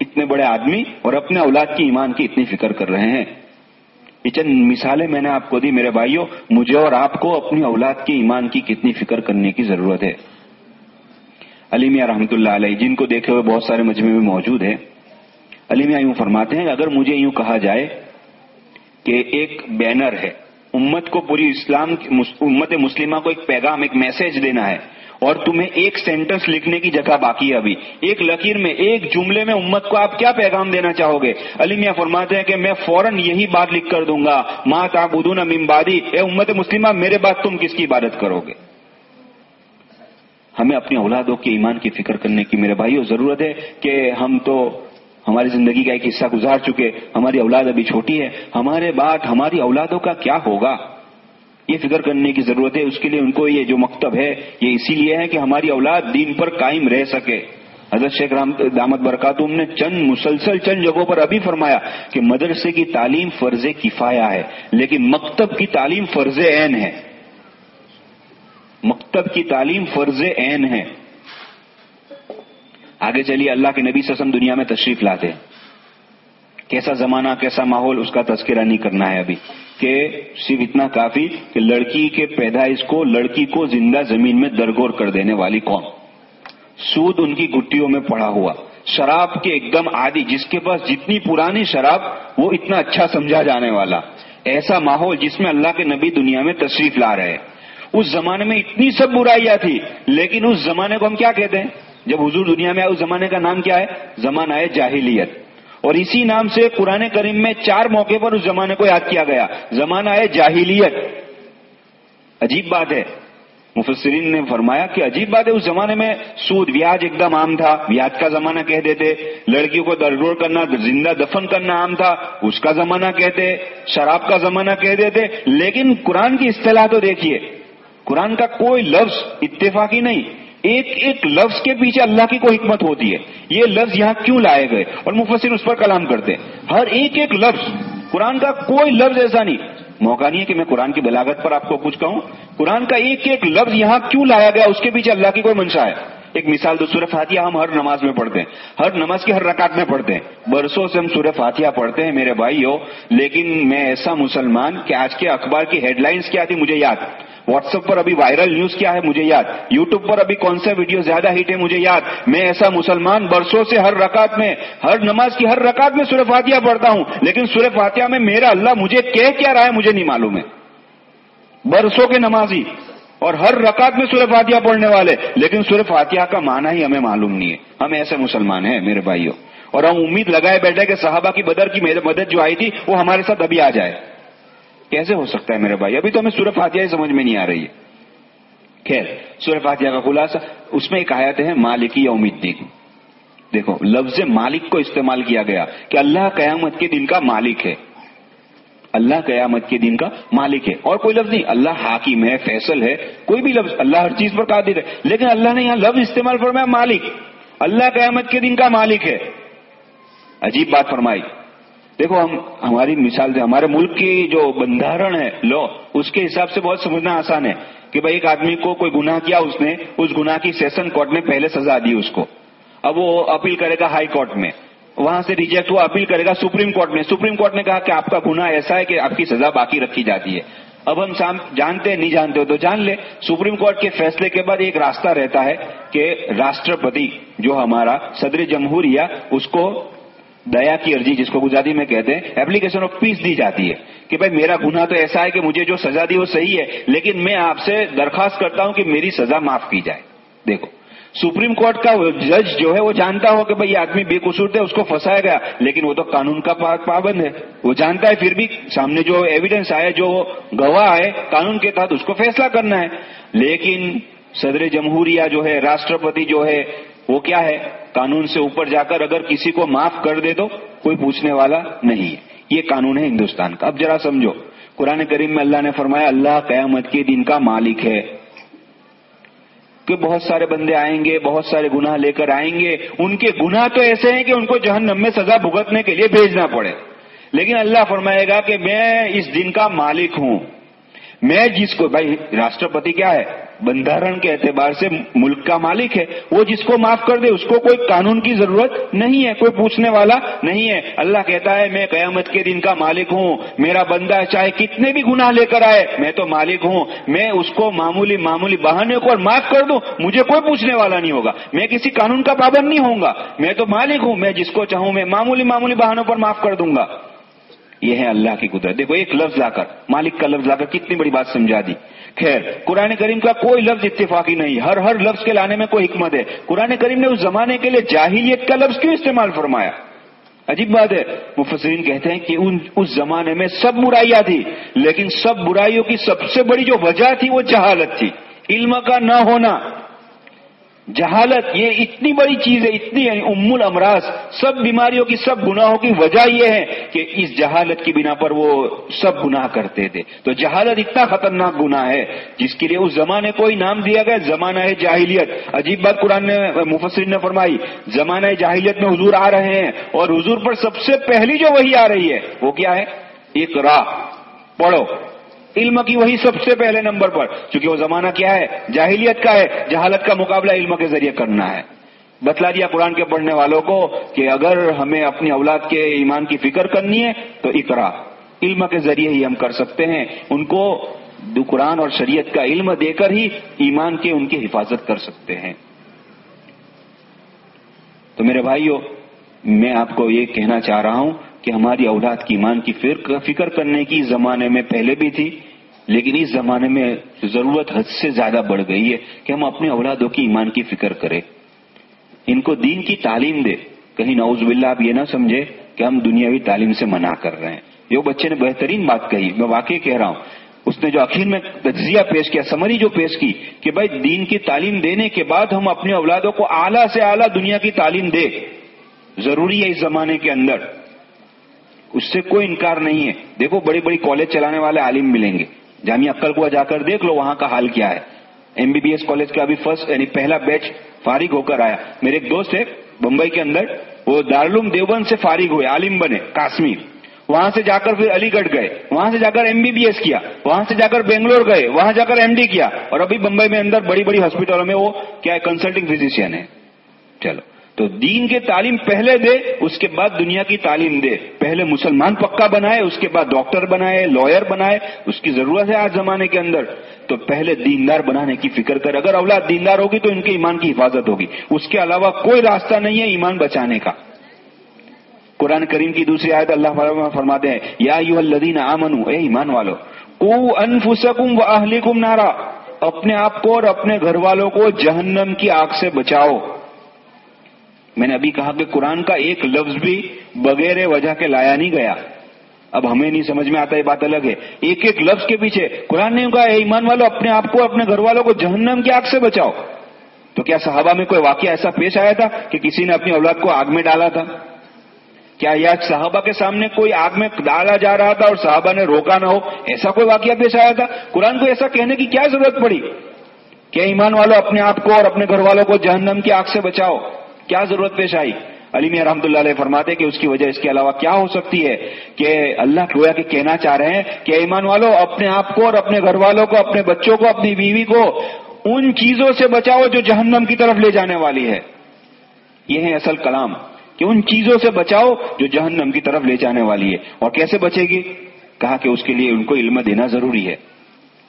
اتنے بڑے آدمی اور اپنے اولاد کی ایمان کی اتنی فکر کر رہے ہیں۔ یہ چند مثالیں میں نے آپ کو دی میرے بھائیوں، مجھے اور آپ کو اپنی اولاد کی ایمان کی کتنی فکر کرنے کی ضرورت ہے۔ علی میاں رحمۃ اللہ علیہ، جن کو دیکھے ہوئے بہت سارے مجمے میں موجود ہیں علی میاں یوں فرماتے ہیں، اگر مجھے یوں کہا جائے کہ ایک بینر ہے، امت کو پوری اسلام امت مسلمہ کو ایک پیغام، ایک میسج دینا ہے اور تمہیں ایک سینٹنس لکھنے کی جگہ باقی ہے ابھی، ایک لکیر میں، ایک جملے میں امت کو آپ کیا پیغام دینا چاہو گے؟ علی میاں فرماتے ہیں کہ میں فوراً یہی بات لکھ کر دوں گا ماں تابودون ممبادی اے امت مسلمہ، میرے بعد تم کس کی عبادت کرو گے؟ ہمیں اپنی اولادوں کے ایمان کی فکر کرنے کی میرے بھائیوں ضرورت ہے کہ ہم تو ہماری زندگی کا ایک حصہ گزار چکے، ہماری اولاد ابھی چھوٹی ہے، ہمارے بعد ہماری اولادوں کا کیا ہوگا؟ یہ فکر کرنے کی ضرورت ہے، اس کے لیے ان کو یہ جو مکتب ہے، یہ اسی لیے ہے کہ ہماری اولاد دین پر قائم رہ سکے۔ حضرت شیخ رام، دامت برکاتم نے چند مسلسل، چند جگہوں پر ابھی فرمایا کہ مدرسے کی تعلیم فرض کفایا ہے، لیکن مکتب کی تعلیم فرض عین ہے۔ مکتب کی تعلیم فرض عین ہے۔ آگے چلیے، اللہ کے نبی سسم دنیا میں تشریف لاتے کیسا زمانہ، کیسا ماحول، اس کا تذکرہ نہیں کرنا ہے ابھی۔ کہ صرف اتنا کافی کہ لڑکی کے پیدائش کو، لڑکی کو زندہ زمین میں درگور کر دینے والی کون سود ان کی گٹیوں میں پڑا ہوا۔ شراب کے ایک دم آدھی جس کے پاس جتنی پرانی شراب، وہ اتنا اچھا سمجھا جانے والا۔ ایسا ماحول جس میں اللہ کے نبی دنیا میں تشریف لا رہے۔ اس زمانے میں اتنی سب برائیاں تھی لیکن اس زمانے کو ہم کیا کہتے ہیں؟ جب حضور دنیا میں آئے، اس زمانے کا نام کیا ہے؟ زمانہ ہے جاہلیت۔ اور اسی نام سے قرآن کریم میں چار موقع پر اس زمانے کو یاد کیا گیا۔ زمانہ ہے جاہلیت۔ عجیب بات ہے۔ مفسرین نے فرمایا کہ عجیب بات ہے، اس زمانے میں سود، بیاج ایک دم عام تھا۔ بیاج کا زمانہ کہہ دیتے، لڑکیوں کو درگور کرنا، زندہ دفن کرنا عام تھا۔ اس کا زمانہ کہتے، شراب کا زمانہ کہہ دیتے۔ لیکن قرآن کی اصطلاح تو دیکھیے، قرآن کا کوئی لفظ اتفاقی نہیں۔ ایک ایک لفظ کے پیچھے اللہ کی کوئی حکمت ہوتی ہے۔ یہ لفظ یہاں کیوں لائے گئے؟ اور مفسر اس پر کلام کرتے ہر ایک ایک لفظ، قرآن کا کوئی لفظ ایسا نہیں۔ موقع نہیں ہے کہ میں قرآن کی بلاغت پر آپ کو کچھ کہوں۔ قرآن کا ایک ایک لفظ یہاں کیوں لایا گیا؟ اس کے پیچھے اللہ کی کوئی منشا ہے۔ ایک مثال تو سورہ فاتحہ ہم ہر نماز میں پڑھتے ہیں۔ ہر نماز کی ہر رکعت میں پڑھتے ہیں۔ برسوں سے ہم سورہ فاتحہ پڑھتے ہیں، میرے بھائی ہو لیکن میں ایسا مسلمان کہ آج کے اخبار کی ہیڈ لائنس کیا تھی مجھے یاد۔ واٹس ایپ پر ابھی وائرل نیوز کیا ہے مجھے یاد۔ یوٹیوب پر ابھی کون سا ویڈیو زیادہ ہٹ ہے مجھے یاد۔ میں ایسا مسلمان برسوں سے ہر رکعت میں، ہر نماز کی ہر رکعت میں سورہ فاتحہ پڑھتا ہوں۔ لیکن سورہ فاتحہ میں میرا اللہ مجھے کہہ کیا رہا ہے مجھے نہیں معلوم ہے۔ برسوں کے نمازی اور ہر رکعت میں سورہ فاتحہ پڑھنے والے۔ لیکن سورہ فاتحہ کا معنی ہی ہمیں معلوم نہیں ہے۔ ہم ایسے مسلمان ہیں میرے بھائیوں۔ اور ہم امید لگائے بیٹھے کہ صحابہ کی بدر کی مدد جو آئی تھی وہ ہمارے ساتھ ابھی آ جائے۔ کیسے ہو سکتا ہے میرے بھائی؟ ابھی تو ہمیں سورہ فاتحہ ہی سمجھ میں نہیں آ رہی ہے۔ خیر، سورہ فاتحہ کا خلاصہ، اس میں ایک آیت ہے، مالکی یا امید دیکھو، لفظ مالک کو استعمال کیا گیا کہ اللہ قیامت کے دن کا مالک ہے۔ اللہ قیامت کے دن کا مالک ہے۔ اور کوئی لفظ نہیں، اللہ حاکم ہے، فیصل ہے، کوئی بھی لفظ اللہ ہر چیز پر قادر ہے۔ لیکن اللہ نے یہاں لفظ استعمال فرمایا، مالک۔ اللہ قیامت کے دن کا مالک ہے۔ عجیب بات فرمائی۔ دیکھو، ہم، ہماری مثال سے، ہمارے ملک کی جو بندھارن ہے لو اس کے حساب سے بہت سمجھنا آسان ہے کہ بھائی، ایک آدمی کو کوئی گناہ کیا اس نے، اس گناہ کی سیشن کورٹ نے پہلے سزا دی اس کو۔ اب وہ اپیل کرے گا ہائی کورٹ میں۔ وہاں سے ریجیکٹ ہوا، اپیل کرے گا سپریم کورٹ میں۔ سپریم کورٹ نے کہا کہ آپ کا گناہ ایسا ہے کہ آپ کی سزا باقی رکھی جاتی ہے۔ اب ہم جانتے نہیں جانتے ہو تو جان لے سپریم کورٹ کے فیصلے کے بعد ایک راستہ رہتا ہے کہ راشٹرپتی، جو ہمارا صدر جمہوریہ، اس کو دیا کی ارجی جس کو گجراتی میں کہتے ہیں ایپلیکیشن آف پیس دی جاتی ہے کہ بھائی میرا گناہ تو ایسا ہے کہ مجھے جو سزا دی وہ صحیح ہے، لیکن میں آپ سے درخواست کرتا ہوں کہ میری سزا معاف کی جائے۔ دیکھو۔ سپریم کورٹ کا جج جو ہے وہ جانتا ہو کہ بھائی آدمی بے قصور تھے، اس کو پھنسایا گیا۔ لیکن وہ تو قانون کا پابند ہے۔ وہ جانتا ہے، پھر بھی سامنے جو ایویڈنس آئے جو گواہ آئے قانون کے تحت، اس کو فیصلہ کرنا ہے۔ لیکن صدر جمہوریہ جو ہے، راشٹرپتی جو ہے، وہ کیا ہے؟ قانون سے اوپر جا کر اگر کسی کو معاف کر دے تو کوئی پوچھنے والا نہیں ہے۔ یہ قانون ہے ہندوستان کا۔ اب ذرا سمجھو، قرآن کریم میں اللہ نے فرمایا، اللہ قیامت کے دن کا مالک ہے۔ کہ بہت سارے بندے آئیں گے، بہت سارے گناہ لے کر آئیں گے۔ ان کے گناہ تو ایسے ہیں کہ ان کو جہنم میں سزا بھگتنے کے لیے بھیجنا پڑے۔ لیکن اللہ فرمائے گا کہ میں اس دن کا مالک ہوں۔ میں جس کو بھائی، راشٹرپتی کیا ہے؟ بندھارن کے اعتبار سے ملک کا مالک ہے، وہ جس کو معاف کر دے، اس کو کوئی قانون کی ضرورت نہیں ہے، کوئی پوچھنے والا نہیں ہے۔ اللہ کہتا ہے، میں قیامت کے دن کا مالک ہوں، میرا بندہ چاہے کتنے بھی گناہ لے کر آئے، میں تو مالک ہوں۔ میں اس کو معمولی معمولی بہانے کو اور معاف کر دوں، مجھے کوئی پوچھنے والا نہیں ہوگا۔ میں کسی قانون کا پابند نہیں ہوں گا۔ میں تو مالک ہوں، میں جس کو چاہوں، میں معمولی معمولی بہانوں پر معاف کر دوں گا۔ یہ ہے اللہ کی قدرت۔ دیکھو، ایک لفظ لا کر، مالک کا لفظ لا کر کتنی بڑی بات سمجھا دی۔ خیر، قرآن کریم کا کوئی لفظ اتفاقی نہیں، ہر ہر لفظ کے لانے میں کوئی حکمت ہے۔ قرآن کریم نے اس زمانے کے لیے جاہلیت کا لفظ کیوں استعمال فرمایا؟ عجیب بات ہے۔ مفسرین کہتے ہیں کہ ان، اس زمانے میں سب برائیاں تھی لیکن سب برائیوں کی سب سے بڑی جو وجہ تھی وہ جہالت تھی۔ علم کا نہ ہونا۔ جہالت، یہ اتنی بڑی چیز ہے، اتنی یعنی ام الامراض، سب بیماریوں کی، سب گناہوں کی وجہ یہ ہے کہ اس جہالت کی بنا پر وہ سب گناہ کرتے تھے۔ تو جہالت اتنا خطرناک گناہ ہے، جس کے لیے اس زمانے کو ہی نام دیا گیا، زمانہ ہے جاہلیت۔ عجیب بات قرآن نے مفسرین نے فرمائی، زمانہ جاہلیت میں حضور آ رہے ہیں اور حضور پر سب سے پہلی جو وہی آ رہی ہے، وہ کیا ہے؟ ایک راہ پڑھو۔ علم کی وہی سب سے پہلے نمبر پر، چونکہ وہ زمانہ کیا ہے؟ جاہلیت کا ہے، جہالت کا مقابلہ علم کے ذریعے کرنا ہے۔ بتلا دیا قرآن کے پڑھنے والوں کو کہ اگر ہمیں اپنی اولاد کے ایمان کی فکر کرنی ہے تو اقرا۔ علم کے ذریعے ہی ہم کر سکتے ہیں۔ ان کو قرآن اور شریعت کا علم دے کر ہی ایمان کے ان کی حفاظت کر سکتے ہیں۔ تو میرے بھائیوں میں آپ کو یہ کہنا چاہ رہا ہوں کہ ہماری اولاد کی ایمان کی فکر کرنے کی زمانے میں پہلے بھی تھی۔ لیکن اس زمانے میں ضرورت حد سے زیادہ بڑھ گئی ہے کہ ہم اپنے اولادوں کی ایمان کی فکر کریں۔ ان کو دین کی تعلیم دے۔ کہیں نعوذ باللہ آپ یہ نہ سمجھے کہ ہم دنیاوی تعلیم سے منع کر رہے ہیں۔ یہ بچے نے بہترین بات کہی، میں واقعی کہہ رہا ہوں۔ اس نے جو آخر میں تجزیہ پیش کیا، سمری جو پیش کی کہ بھائی دین کی تعلیم دینے کے بعد ہم اپنے اولادوں کو اعلیٰ سے اعلیٰ دنیا کی تعلیم دے۔ ضروری ہے اس زمانے کے اندر۔ اس سے کوئی انکار نہیں ہے۔ دیکھو بڑی بڑی کالج چلانے والے عالم ملیں گے۔ جامعہ عقل کو جا کر دیکھ لو وہاں کا حال کیا ہے۔ M B B S college کا ابھی فرسٹ یعنی پہلا بیچ فارغ ہو کر آیا۔ میرے ایک دوست ہے، بمبئی کے اندر، وہ دارالعلوم دیوبند سے فارغ ہوئے، عالم بنے کاشمیر وہاں سے جا کر پھر علی گڑھ گئے، وہاں سے جا کر ایم بی بی ایس کیا، وہاں سے جا کر بنگلور گئے، وہاں جا کر ایم ڈی کیا۔ اور ابھی بمبئی میں اندر بڑی بڑی ہاسپٹلوں میں وہ کیا ہے کنسلٹنگ فزیشین ہے۔ چلو۔ تو دین کے تعلیم پہلے دے، اس کے بعد دنیا کی تعلیم دے۔ پہلے مسلمان پکا بنائے، اس کے بعد ڈاکٹر بنائے، لائر بنائے، اس کی ضرورت ہے آج زمانے کے اندر۔ تو پہلے دیندار بنانے کی فکر کر۔ اگر اولاد دیندار ہوگی تو ان کے ایمان کی حفاظت ہوگی۔ اس کے علاوہ کوئی راستہ نہیں ہے ایمان بچانے کا۔ قرآن کریم کی دوسری آیت اللہ فرماتے ہیں، یا یو الدین آمن اے ایمان والو کو انفسکم و اہلیکم نارا۔ اپنے آپ کو اور اپنے گھر والوں کو جہنم کی آگ سے بچاؤ۔ میں نے ابھی کہا کہ قرآن کا ایک لفظ بھی بغیر وجہ کے لایا نہیں گیا۔ اب ہمیں نہیں سمجھ میں آتا یہ بات الگ ہے۔ ایک ایک لفظ کے پیچھے قرآن نے کہا، اے ایمان والو، اپنے آپ کو، اپنے گھر والوں کو جہنم کی آگ سے بچاؤ۔ تو کیا صحابہ میں کوئی واقعہ ایسا پیش آیا تھا کہ کسی نے اپنی اولاد کو آگ میں ڈالا تھا؟ کیا یہ صحابہ کے سامنے کوئی آگ میں ڈالا جا رہا تھا اور صحابہ نے روکا نہ ہو؟ ایسا کوئی واقعہ پیش آیا تھا؟ قرآن کو ایسا کہنے کی کیا ضرورت پڑی کیا ایمان والو، اپنے آپ کو اور اپنے گھر والوں کو جہنم کی آگ سے بچاؤ؟ کیا ضرورت پیش آئی؟ علی میاں رحمۃ اللہ علیہ فرماتے کہ اس کی وجہ اس کے علاوہ کیا ہو سکتی ہے کہ اللہ گویا کہ کہنا چاہ رہے ہیں کہ ایمان والو، اپنے آپ کو اور اپنے گھر والوں کو، اپنے بچوں کو، اپنی بیوی کو ان چیزوں سے بچاؤ جو جہنم کی طرف لے جانے والی ہے۔ یہ ہے اصل کلام کہ ان چیزوں سے بچاؤ جو جہنم کی طرف لے جانے والی ہے۔ اور کیسے بچے گی؟ کہا کہ اس کے لیے ان کو علم دینا ضروری ہے۔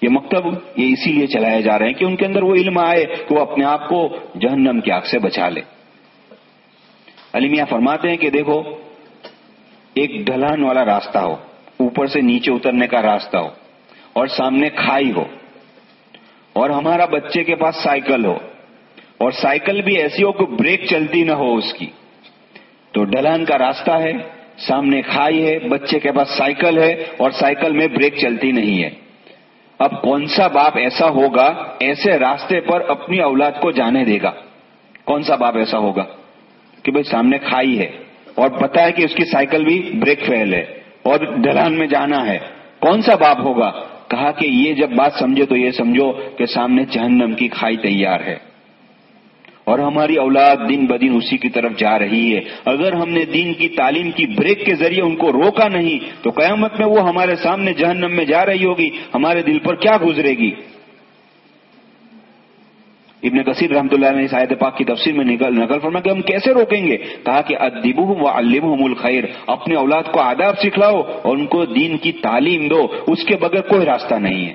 یہ مکتب یہ اسی لیے چلایا جا رہے ہیں کہ ان کے اندر وہ علم آئے کہ وہ اپنے آپ کو جہنم کی آگ سے بچا لے۔ علی میاں فرماتے ہیں کہ دیکھو، ایک ڈھلان والا راستہ ہو، اوپر سے نیچے اترنے کا راستہ ہو، اور سامنے کھائی ہو، اور ہمارا بچے کے پاس سائیکل ہو، اور سائیکل بھی ایسی ہو کہ بریک چلتی نہ ہو اس کی۔ تو ڈھلان کا راستہ ہے، سامنے کھائی ہے، بچے کے پاس سائیکل ہے، اور سائیکل میں بریک چلتی نہیں ہے۔ اب کون سا باپ ایسا ہوگا، ایسے راستے پر اپنی اولاد کو جانے دے گا؟ کون سا باپ ایسا ہوگا؟ کہ بھائی سامنے کھائی ہے اور پتا ہے کہ اس کی سائیکل بھی بریک فیل ہے اور ڈھلان میں جانا ہے۔ کون سا باپ ہوگا؟ کہا کہ یہ جب بات سمجھے تو یہ سمجھو کہ سامنے جہنم کی کھائی تیار ہے۔ اور ہماری اولاد دن بدن اسی کی طرف جا رہی ہے۔ اگر ہم نے دین کی تعلیم کی بریک کے ذریعے ان کو روکا نہیں، تو قیامت میں وہ ہمارے سامنے جہنم میں جا رہی ہوگی، ہمارے دل پر کیا گزرے گی؟ ابن کثیر رحمۃ اللہ نے آیت پاک کی تفسیر میں نقل فرما کہ ہم کیسے روکیں گے؟ کہا کہ ادب و الخیر اپنے اولاد کو آداب سکھلاؤ اور ان کو دین کی تعلیم دو، اس کے بغیر کوئی راستہ نہیں ہے۔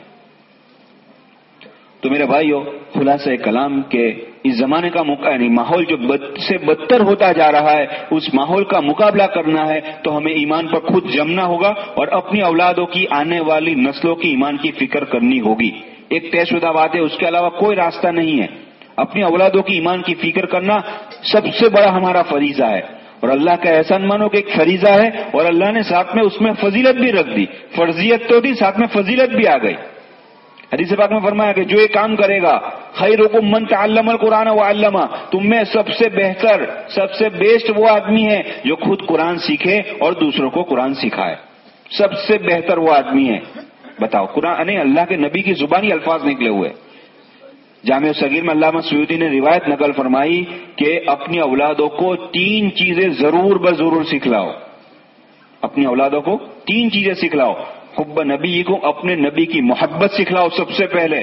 تو میرے بھائیو، خلاصہ کلام کے اس زمانے کا یعنی ماحول جو بد سے بدتر ہوتا جا رہا ہے، اس ماحول کا مقابلہ کرنا ہے، تو ہمیں ایمان پر خود جمنا ہوگا اور اپنی اولادوں کی آنے والی نسلوں کی ایمان کی فکر کرنی ہوگی۔ ایک طے شدہ بات ہے اس کے علاوہ کوئی راستہ نہیں ہے۔ اپنی اولادوں کی ایمان کی فکر کرنا سب سے بڑا ہمارا فریضہ ہے۔ اور اللہ کا احسان مانو کہ ایک فریضہ ہے اور اللہ نے ساتھ میں اس میں فضیلت بھی رکھ دی۔ فرضیت تو تھی ساتھ میں فضیلت بھی آ گئی۔ حدیث پاک میں فرمایا کہ جو یہ کام کرے گا خیر حکم من تعلم القرآن و علامہ تم میں سب سے بہتر، سب سے بیسٹ وہ آدمی ہے جو خود قرآن سیکھے اور دوسروں کو قرآن سکھائے۔ سب سے بہتر وہ آدمی ہے۔ بتاؤ، قرآن اللہ کے نبی کی زبانی الفاظ نکلے ہوئے۔ جامع صغیر میں علامہ سعودی نے روایت نقل فرمائی کہ اپنی اولادوں کو تین چیزیں ضرور بضرور سکھلاؤ۔ اپنی اولادوں کو تین چیزیں سکھلاؤ۔ حب نبی کو اپنے نبی کی محبت سکھلاؤ سب سے پہلے۔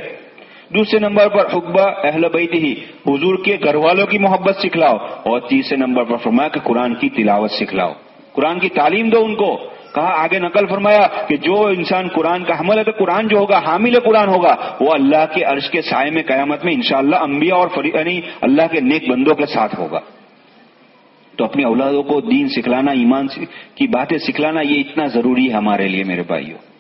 دوسرے نمبر پر حبا اہل بیت ہی، حضور کے گھر والوں کی محبت سکھلاؤ۔ اور تیسرے نمبر پر فرمایا کہ قرآن کی تلاوت سکھلاؤ۔ قرآن کی تعلیم دو ان کو۔ کہا آگے نقل فرمایا کہ جو انسان قرآن کا حمل ہے تو قرآن جو ہوگا، حامل قرآن ہوگا۔ وہ اللہ کے عرش کے سائے میں قیامت میں انشاءاللہ انبیاء اور یعنی اللہ کے نیک بندوں کے ساتھ ہوگا۔ تو اپنی اولادوں کو دین سکھلانا، ایمان کی باتیں سکھلانا یہ اتنا ضروری ہے ہمارے لیے میرے بھائیوں۔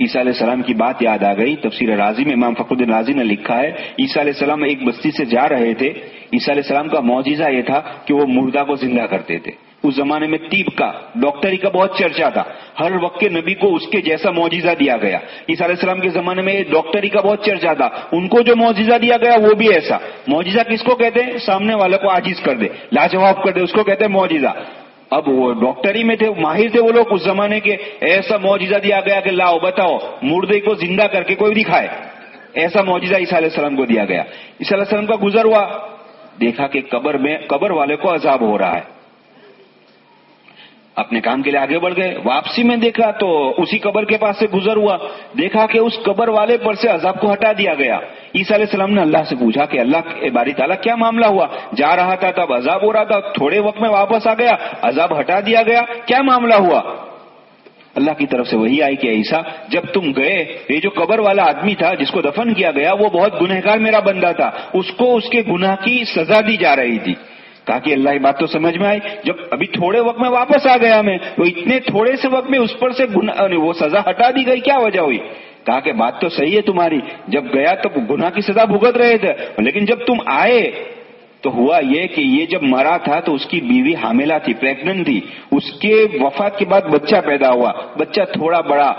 عیسیٰ علیہ السلام کی بات یاد آ گئی، تفسیر راضی میں امام فخر الدین راضی نے لکھا ہے، عیسیٰ علیہ السلام ایک بستی سے جا رہے تھے، عیسیٰ علیہ السلام کا معجزہ یہ تھا کہ وہ مردہ کو زندہ کرتے تھے۔ اس زمانے میں طب کا ڈاکٹری کا بہت چرچا تھا۔ ہر وقت کے نبی کو اس کے جیسا معجزہ دیا گیا۔ عیسیٰ علیہ السلام کے زمانے میں ڈاکٹری کا بہت چرچا تھا۔ ان کو جو معجزہ دیا گیا وہ بھی ایسا۔ معجزہ کس کو کہتے ہیں؟ سامنے والے کو آجیز کر دے، لاجواب کر دے، اس کو کہتے ہیں معجزہ۔ اب وہ ڈاکٹری میں تھے ماہر تھے وہ لوگ اس زمانے کے۔ ایسا معجزہ دیا گیا کہ لاؤ، بتاؤ، مردے کو زندہ کر کے کوئی دکھائے ایسا معجزہ عیسیٰ علیہ السلام کو دیا گیا۔ عیسیٰ علیہ السلام کا گزر ہوا۔ دیکھا کہ قبر میں، قبر والے کو عذاب ہو رہا ہے۔ اپنے کام کے لیے آگے بڑھ گئے۔ واپسی میں دیکھا تو اسی قبر کے پاس سے گزر ہوا۔ دیکھا کہ اس قبر والے پر سے عذاب کو ہٹا دیا گیا۔ عیسیٰ علیہ السلام نے اللہ سے پوچھا کہ اللہ باری تعالیٰ کیا معاملہ ہوا؟ جا رہا تھا تب عذاب ہو رہا تھا، تھوڑے وقت میں واپس آ گیا۔ عذاب ہٹا دیا گیا۔ کیا معاملہ ہوا؟ اللہ کی طرف سے وہی آئی کہ عیسا جب تم گئے، یہ جو قبر والا آدمی تھا جس کو دفن کیا گیا، وہ بہت گنہگار میرا بندہ تھا۔ اس کو اس کے گناہ کی سزا دی جا رہی تھی۔ کہا کہ اللہ بات تو سمجھ میں آئی جب ابھی تھوڑے وقت میں واپس آ گیا میں، تو اتنے تھوڑے سے وقت میں اس پر سے یعنی وہ سزا ہٹا دی گئی، کیا وجہ ہوئی؟ کہا کہ بات تو صحیح ہے تمہاری، جب گیا تو گناہ کی سزا بھگت رہے تھے، لیکن جب تم آئے تو ہوا یہ کہ یہ جب مرا تھا تو اس کی بیوی حاملہ تھی پریگنٹ تھی، اس کے وفات کے بعد بچہ پیدا ہوا، بچہ تھوڑا بڑا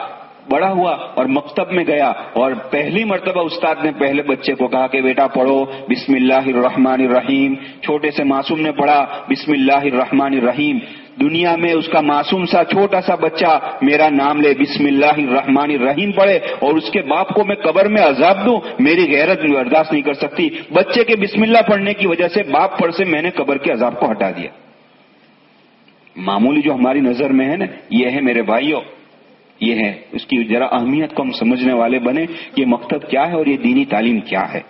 بڑا ہوا اور مکتب میں گیا اور پہلی مرتبہ استاد نے پہلے بچے کو کہا کہ بیٹا پڑھو، بسم اللہ الرحمن الرحیم۔ چھوٹے سے معصوم نے پڑھا، بسم اللہ الرحمن الرحیم۔ دنیا میں اس کا معصوم سا چھوٹا سا بچہ میرا نام لے، بسم اللہ الرحمن الرحیم پڑھے اور اس کے باپ کو میں قبر میں عذاب دوں، میری غیرت برداشت نہیں کر سکتی۔ بچے کے بسم اللہ پڑھنے کی وجہ سے باپ پر سے میں نے قبر کے عذاب کو ہٹا دیا۔ معمولی جو ہماری نظر میں ہے نا، یہ ہے میرے بھائیوں یہ ہے اس کی ذرا اہمیت کو ہم سمجھنے والے بنے یہ مکتب کیا ہے اور یہ دینی تعلیم کیا ہے۔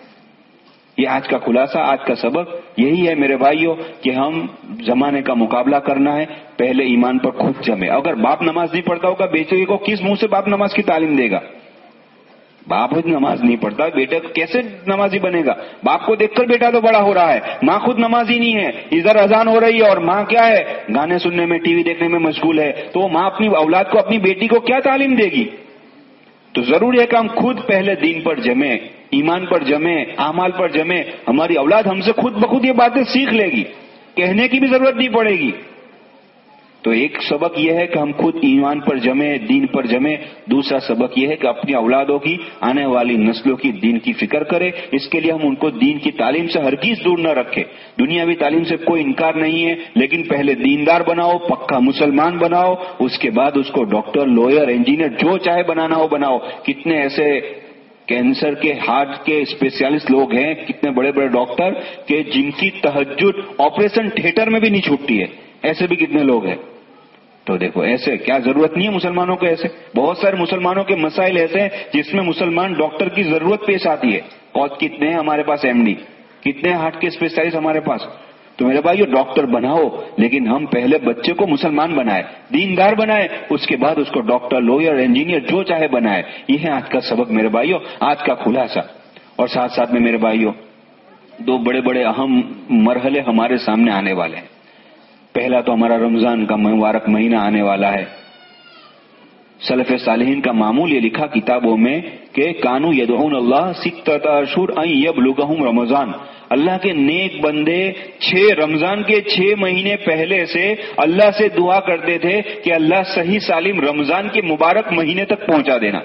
یہ آج کا خلاصہ، آج کا سبق یہی ہے میرے بھائیوں کہ ہم زمانے کا مقابلہ کرنا ہے، پہلے ایمان پر خود جمے۔ اگر باپ نماز نہیں پڑھتا ہوگا، بیچے کو کس منہ سے باپ نماز کی تعلیم دے گا؟ باپ خود نماز نہیں پڑھتا، بیٹا کیسے نمازی بنے گا؟ باپ کو دیکھ کر بیٹا تو بڑا ہو رہا ہے، ماں خود نمازی نہیں ہے، ادھر اذان ہو رہی ہے اور ماں کیا ہے؟ گانے سننے میں، ٹی وی دیکھنے میں مشغول ہے، تو وہ ماں اپنی اولاد کو، اپنی بیٹی کو کیا تعلیم دے گی؟ تو ضروری ہے کہ ہم خود پہلے دین پر جمے ایمان پر جمے امال پر جمے ہماری اولاد ہم سے خود بخود یہ باتیں سیکھ لے گی، کہنے کی بھی ضرورت نہیں پڑے گی۔ تو ایک سبق یہ ہے کہ ہم خود ایمان پر جمے دین پر جمے دوسرا سبق یہ ہے کہ اپنی اولادوں کی، آنے والی نسلوں کی دین کی فکر کرے اس کے لیے ہم ان کو دین کی تعلیم سے ہر چیز دور نہ رکھے دنیاوی تعلیم سے کوئی انکار نہیں ہے، لیکن پہلے دیندار بناؤ، پکا مسلمان بناؤ، اس کے بعد اس کو ڈاکٹر، لوئر، انجینئر، جو چاہے بنانا ہو بناؤ۔ کتنے ایسے کینسر کے، ہارٹ کے اسپیشلسٹ لوگ ہیں، کتنے بڑے بڑے ڈاکٹر، کہ جن کی تحجد آپریشن تھیٹر میں بھی نہیں چھوٹتی ہے۔ ایسے بھی کتنے لوگ ہیں۔ تو دیکھو، ایسے کیا ضرورت نہیں ہے مسلمانوں کو ایسے؟ بہت سارے مسلمانوں کے مسائل ایسے ہیں جس میں مسلمان ڈاکٹر کی ضرورت پیش آتی ہے۔ اور کتنے ہیں ہمارے پاس ایم ڈی کتنے ہارٹ کے اسپیشلسٹ ہمارے پاس؟ تو میرے بھائی ڈاکٹر بناؤ، لیکن ہم پہلے بچے کو مسلمان بنائے دیندار بنائے اس کے بعد اس کو ڈاکٹر، لوئر، انجینئر، جو چاہے بنائے یہ ہے آج کا سبق میرے بھائیوں آج کا خلاصہ۔ اور ساتھ ساتھ میں میرے بھائیوں دو بڑے بڑے اہم مرحلے ہمارے سامنے آنے والے ہیں۔ پہلا تو ہمارا رمضان کا مبارک مہینہ آنے والا ہے۔ سلف صالحین کا معمول یہ لکھا کتابوں میں کہ کانو یدعون اللہ اشور یب لگہم رمضان۔ اللہ کے نیک بندے چھ رمضان کے چھ مہینے پہلے سے اللہ سے دعا کرتے تھے کہ اللہ صحیح سالم رمضان کے مبارک مہینے تک پہنچا دینا۔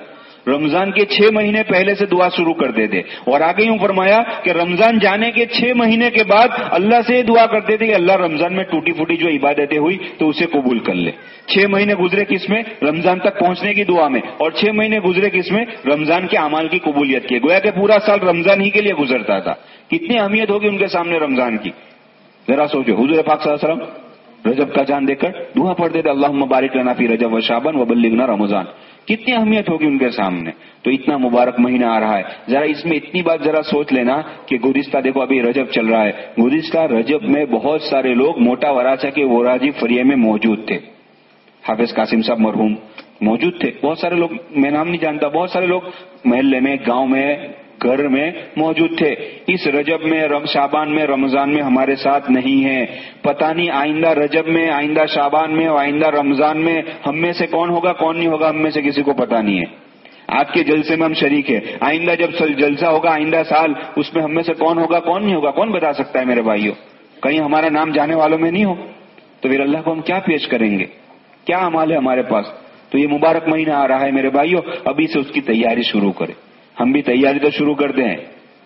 رمضان کے چھ مہینے پہلے سے دعا شروع کر دیتے اور آگے یوں فرمایا کہ رمضان جانے کے چھ مہینے کے بعد اللہ سے یہ دعا کرتے تھے کہ اللہ رمضان میں ٹوٹی پھوٹی جو عبادتیں ہوئی تو اسے قبول کر لے۔ چھ مہینے گزرے کس میں؟ رمضان تک پہنچنے کی دعا میں۔ اور چھ مہینے گزرے کس میں؟ رمضان کے اعمال کی قبولیت کی گویا کہ پورا سال رمضان ہی کے لیے گزرتا تھا۔ کتنی اہمیت ہوگی ان کے سامنے رمضان کی؟ ذرا سوچو، حضور پاک صلی اللہ علیہ وسلم رجب کا جان دیکھ کر دعا پڑھ دیتے اللہ مبارک فی رجب و شابن و بلغنا رمضان۔ کتنی اہمیت ہوگی ان کے سامنے؟ تو اتنا مبارک مہینہ آ رہا ہے۔ ذرا اس میں اتنی بات ذرا سوچ لینا کہ گزشتہ دیکھو، ابھی رجب چل رہا ہے۔ گزشتہ رجب میں بہت سارے لوگ موٹا وراچا کے وراجی فریے میں موجود تھے۔ حافظ قاسم صاحب مرحوم موجود تھے۔ بہت سارے لوگ، میں نام نہیں جانتا، بہت سارے لوگ محلے میں، گاؤں میں گھر میں موجود تھے۔ اس رجب میں، رم، شابان میں، رمضان میں ہمارے ساتھ نہیں ہے۔ پتہ نہیں آئندہ رجب میں، آئندہ شابان میں اور آئندہ رمضان میں ہم میں سے کون ہوگا، کون نہیں ہوگا، ہم میں سے کسی کو پتا نہیں ہے۔ آج کے جلسے میں ہم شریک ہیں۔ آئندہ جب جلسہ ہوگا، آئندہ سال، اس میں ہم میں سے کون ہوگا، کون نہیں ہوگا، کون بتا سکتا ہے میرے بھائیوں؟ کہیں ہمارا نام جانے والوں میں نہیں ہو؟ تو پھر اللہ کو ہم کیا پیش کریں گے؟ کیا امال ہے ہمارے پاس؟ تو یہ مبارک مہینہ آ رہا ہے میرے بھائیوں، ابھی سے اس کی تیاری شروع کرے ہم بھی تیاری تو شروع کرتے ہیں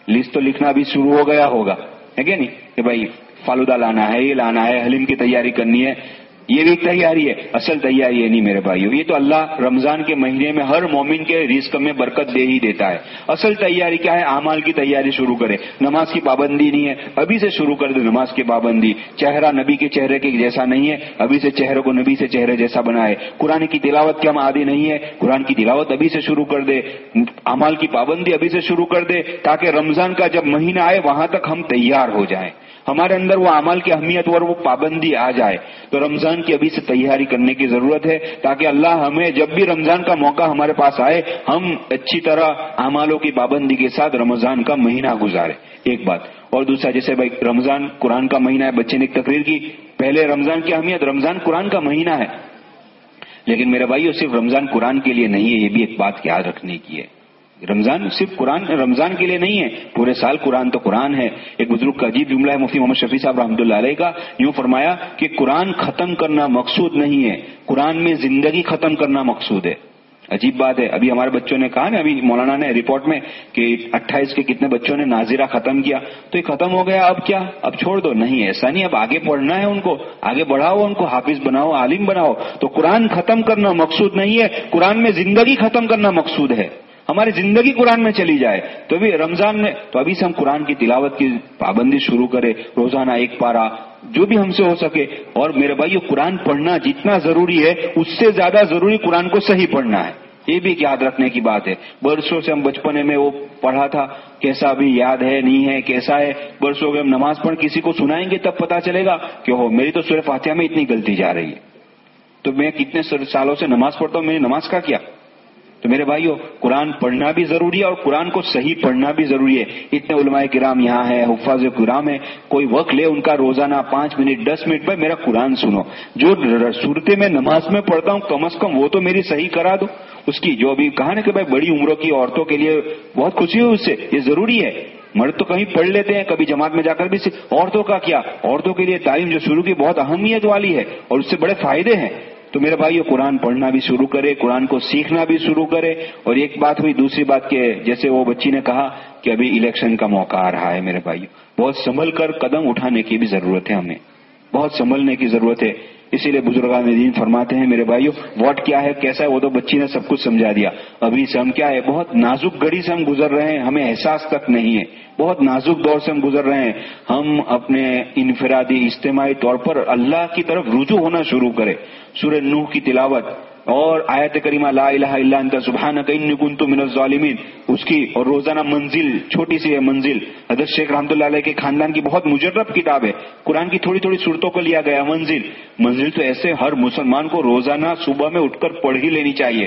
لسٹ تو لکھنا بھی شروع ہو گیا ہوگا۔ ہے کہ نہیں؟ کہ بھائی، فالودہ لانا ہے، یہ لانا ہے، حلیم کی تیاری کرنی ہے۔ یہ بھی تیاری ہے، اصل تیاری ہے نہیں میرے بھائیو، یہ تو اللہ رمضان کے مہینے میں ہر مومن کے رزق میں برکت دے ہی دیتا ہے۔ اصل تیاری کیا ہے؟ اعمال کی تیاری شروع کرے۔ نماز کی پابندی نہیں ہے۔ ابھی سے شروع کر دے نماز کی پابندی۔ چہرہ نبی کے چہرے کے جیسا نہیں ہے، ابھی سے چہرے کو نبی سے چہرے جیسا بنائے۔ قرآن کی تلاوت کے ہم عادی نہیں ہے؟ قرآن کی تلاوت ابھی سے شروع کر دے۔ امال کی پابندی ابھی سے شروع کر دے تاکہ رمضان کا جب مہینہ آئے، وہاں تک ہم تیار ہو جائیں۔ ہمارے اندر وہ عمل کی اہمیت اور وہ پابندی آ جائے۔ تو رمضان کی ابھی سے تیاری کرنے کی ضرورت ہے تاکہ اللہ ہمیں جب بھی رمضان کا موقع ہمارے پاس آئے، ہم اچھی طرح اعمالوں کی پابندی کے ساتھ رمضان کا مہینہ گزارے ایک بات۔ اور دوسرا، جیسے بھائی، رمضان قرآن کا مہینہ ہے، بچے نے تقریر کی۔ پہلے رمضان کی اہمیت، رمضان قرآن کا مہینہ ہے۔ لیکن میرے بھائی صرف رمضان قرآن کے لیے نہیں ہے، یہ بھی ایک بات یاد رکھنے کی ہے۔ رمضان صرف قرآن، رمضان کے لیے نہیں ہے، پورے سال قرآن تو قرآن ہے۔ ایک بزرگ کا عجیب جملہ ہے، مفتی محمد شفیع صاحب رحمۃ اللہ علیہ کا، یوں فرمایا کہ قرآن ختم کرنا مقصود نہیں ہے، قرآن میں زندگی ختم کرنا مقصود ہے۔ عجیب بات ہے۔ ابھی ہمارے بچوں نے کہا نا، ابھی مولانا نے رپورٹ میں کہ اٹھائیس کے کتنے بچوں نے ناظرہ ختم کیا، تو یہ ختم ہو گیا، اب کیا؟ اب چھوڑ دو، نہیں ایسا نہیں، اب آگے پڑھنا ہے ان کو، آگے بڑھاؤ ان کو، حافظ بناؤ، عالم بناؤ۔ تو قرآن ختم کرنا مقصود نہیں ہے، قرآن میں زندگی ختم کرنا مقصود ہے۔ ہماری زندگی قرآن میں چلی جائے تو ابھی رمضان میں تو ابھی سے ہم قرآن کی تلاوت کی پابندی شروع کرے روزانہ ایک پارا جو بھی ہم سے ہو سکے۔ اور میرے بھائی قرآن پڑھنا جتنا ضروری ہے، اس سے زیادہ ضروری قرآن کو صحیح پڑھنا ہے۔ یہ بھی یاد رکھنے کی بات ہے۔ برسوں سے ہم بچپنے میں وہ پڑھا تھا، کیسا ابھی یاد ہے، نہیں ہے، کیسا ہے؟ برسوں کے ہم نماز پڑھ کسی کو سنائیں گے تب پتا چلے گا کہ ہو، میری تو سورہ فاتحہ میں اتنی غلطی جا رہی ہے۔ تو میں کتنے سالوں سے نماز پڑھتا ہوں میری نماز کا کیا؟ تو میرے بھائیو، قرآن پڑھنا بھی ضروری ہے اور قرآن کو صحیح پڑھنا بھی ضروری ہے۔ اتنے علماء کرام یہاں ہے حفاظ کرام ہے کوئی وقت لے ان کا روزانہ پانچ منٹ، دس منٹ پہ میرا قرآن سنو۔ جو صورتیں میں نماز میں پڑھتا ہوں، کم از کم وہ تو میری صحیح کرا دو۔ اس کی جو ابھی کہا نا کہ بھائی بڑی عمروں کی عورتوں کے لیے بہت خوشی ہو اس سے، یہ ضروری ہے۔ مرد تو کہیں پڑھ لیتے ہیں، کبھی جماعت میں جا کر بھی عورتوں کا کیا؟ عورتوں کے لیے تعلیم جو شروع کی بہت اہمیت والی ہے اور اس سے بڑے فائدے ہیں۔ تو میرے بھائی قرآن پڑھنا بھی شروع کرے، قرآن کو سیکھنا بھی شروع کرے۔ اور ایک بات ہوئی، دوسری بات کہ جیسے وہ بچی نے کہا کہ ابھی الیکشن کا موقع آ رہا ہے میرے بھائی بہت سنبھل کر قدم اٹھانے کی بھی ضرورت ہے ہمیں۔ بہت سنبھلنے کی ضرورت ہے۔ اسی لیے بزرگان دین فرماتے ہیں، میرے بھائیو، واٹ کیا ہے، کیسا ہے، وہ تو بچی نے سب کچھ سمجھا دیا۔ ابھی سے ہم کیا ہے، بہت نازک گڑی سے ہم گزر رہے ہیں، ہمیں احساس تک نہیں ہے۔ بہت نازک دور سے ہم گزر رہے ہیں۔ ہم اپنے انفرادی اجتماعی طور پر اللہ کی طرف رجوع ہونا شروع کرے سورہ نوح کی تلاوت اور آیت کریمہ لا الہ الا انت سبحانک انی کنت من الظالمین۔ اس کی اور روزانہ منزل، چھوٹی سی ہے منزل۔ حضرت شیخ رحمۃ اللہ علیہ کے خاندان کی بہت مجرب کتاب ہے۔ قرآن کی تھوڑی تھوڑی صورتوں کو لیا گیا منزل۔ منزل تو ایسے ہر مسلمان کو روزانہ صبح میں اٹھ کر پڑھ ہی لینی چاہیے۔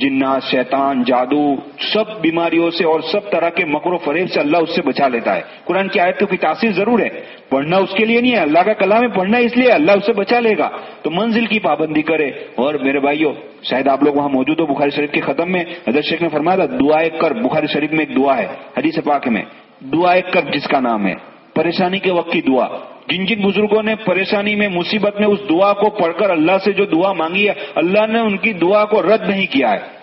جنات شیطان، جادو، سب بیماریوں سے اور سب طرح کے مکر و فریب سے اللہ اس سے بچا لیتا ہے۔ قرآن کی آیتوں کی تاثیر ضرور ہے۔ پڑھنا اس کے لیے نہیں ہے، اللہ کا کلام ہے، پڑھنا اس لیے اللہ اس سے بچا لے گا۔ تو منزل کی پابندی کرے۔ اور میرے بھائیوں شاید آپ لوگ وہاں موجود ہو بخاری شریف کے ختم میں، حضرت شیخ نے فرمایا تھا، دعا کر۔ بخاری شریف میں ایک دعا ہے، حدیث پاک میں۔ دعا کر جس کا نام ہے۔ پریشانی کے وقت کی دعا۔ جن جن بزرگوں نے پریشانی میں مصیبت میں اس دعا کو پڑھ کر اللہ سے جو دعا مانگی ہے، اللہ نے ان کی دعا کو رد نہیں کیا ہے۔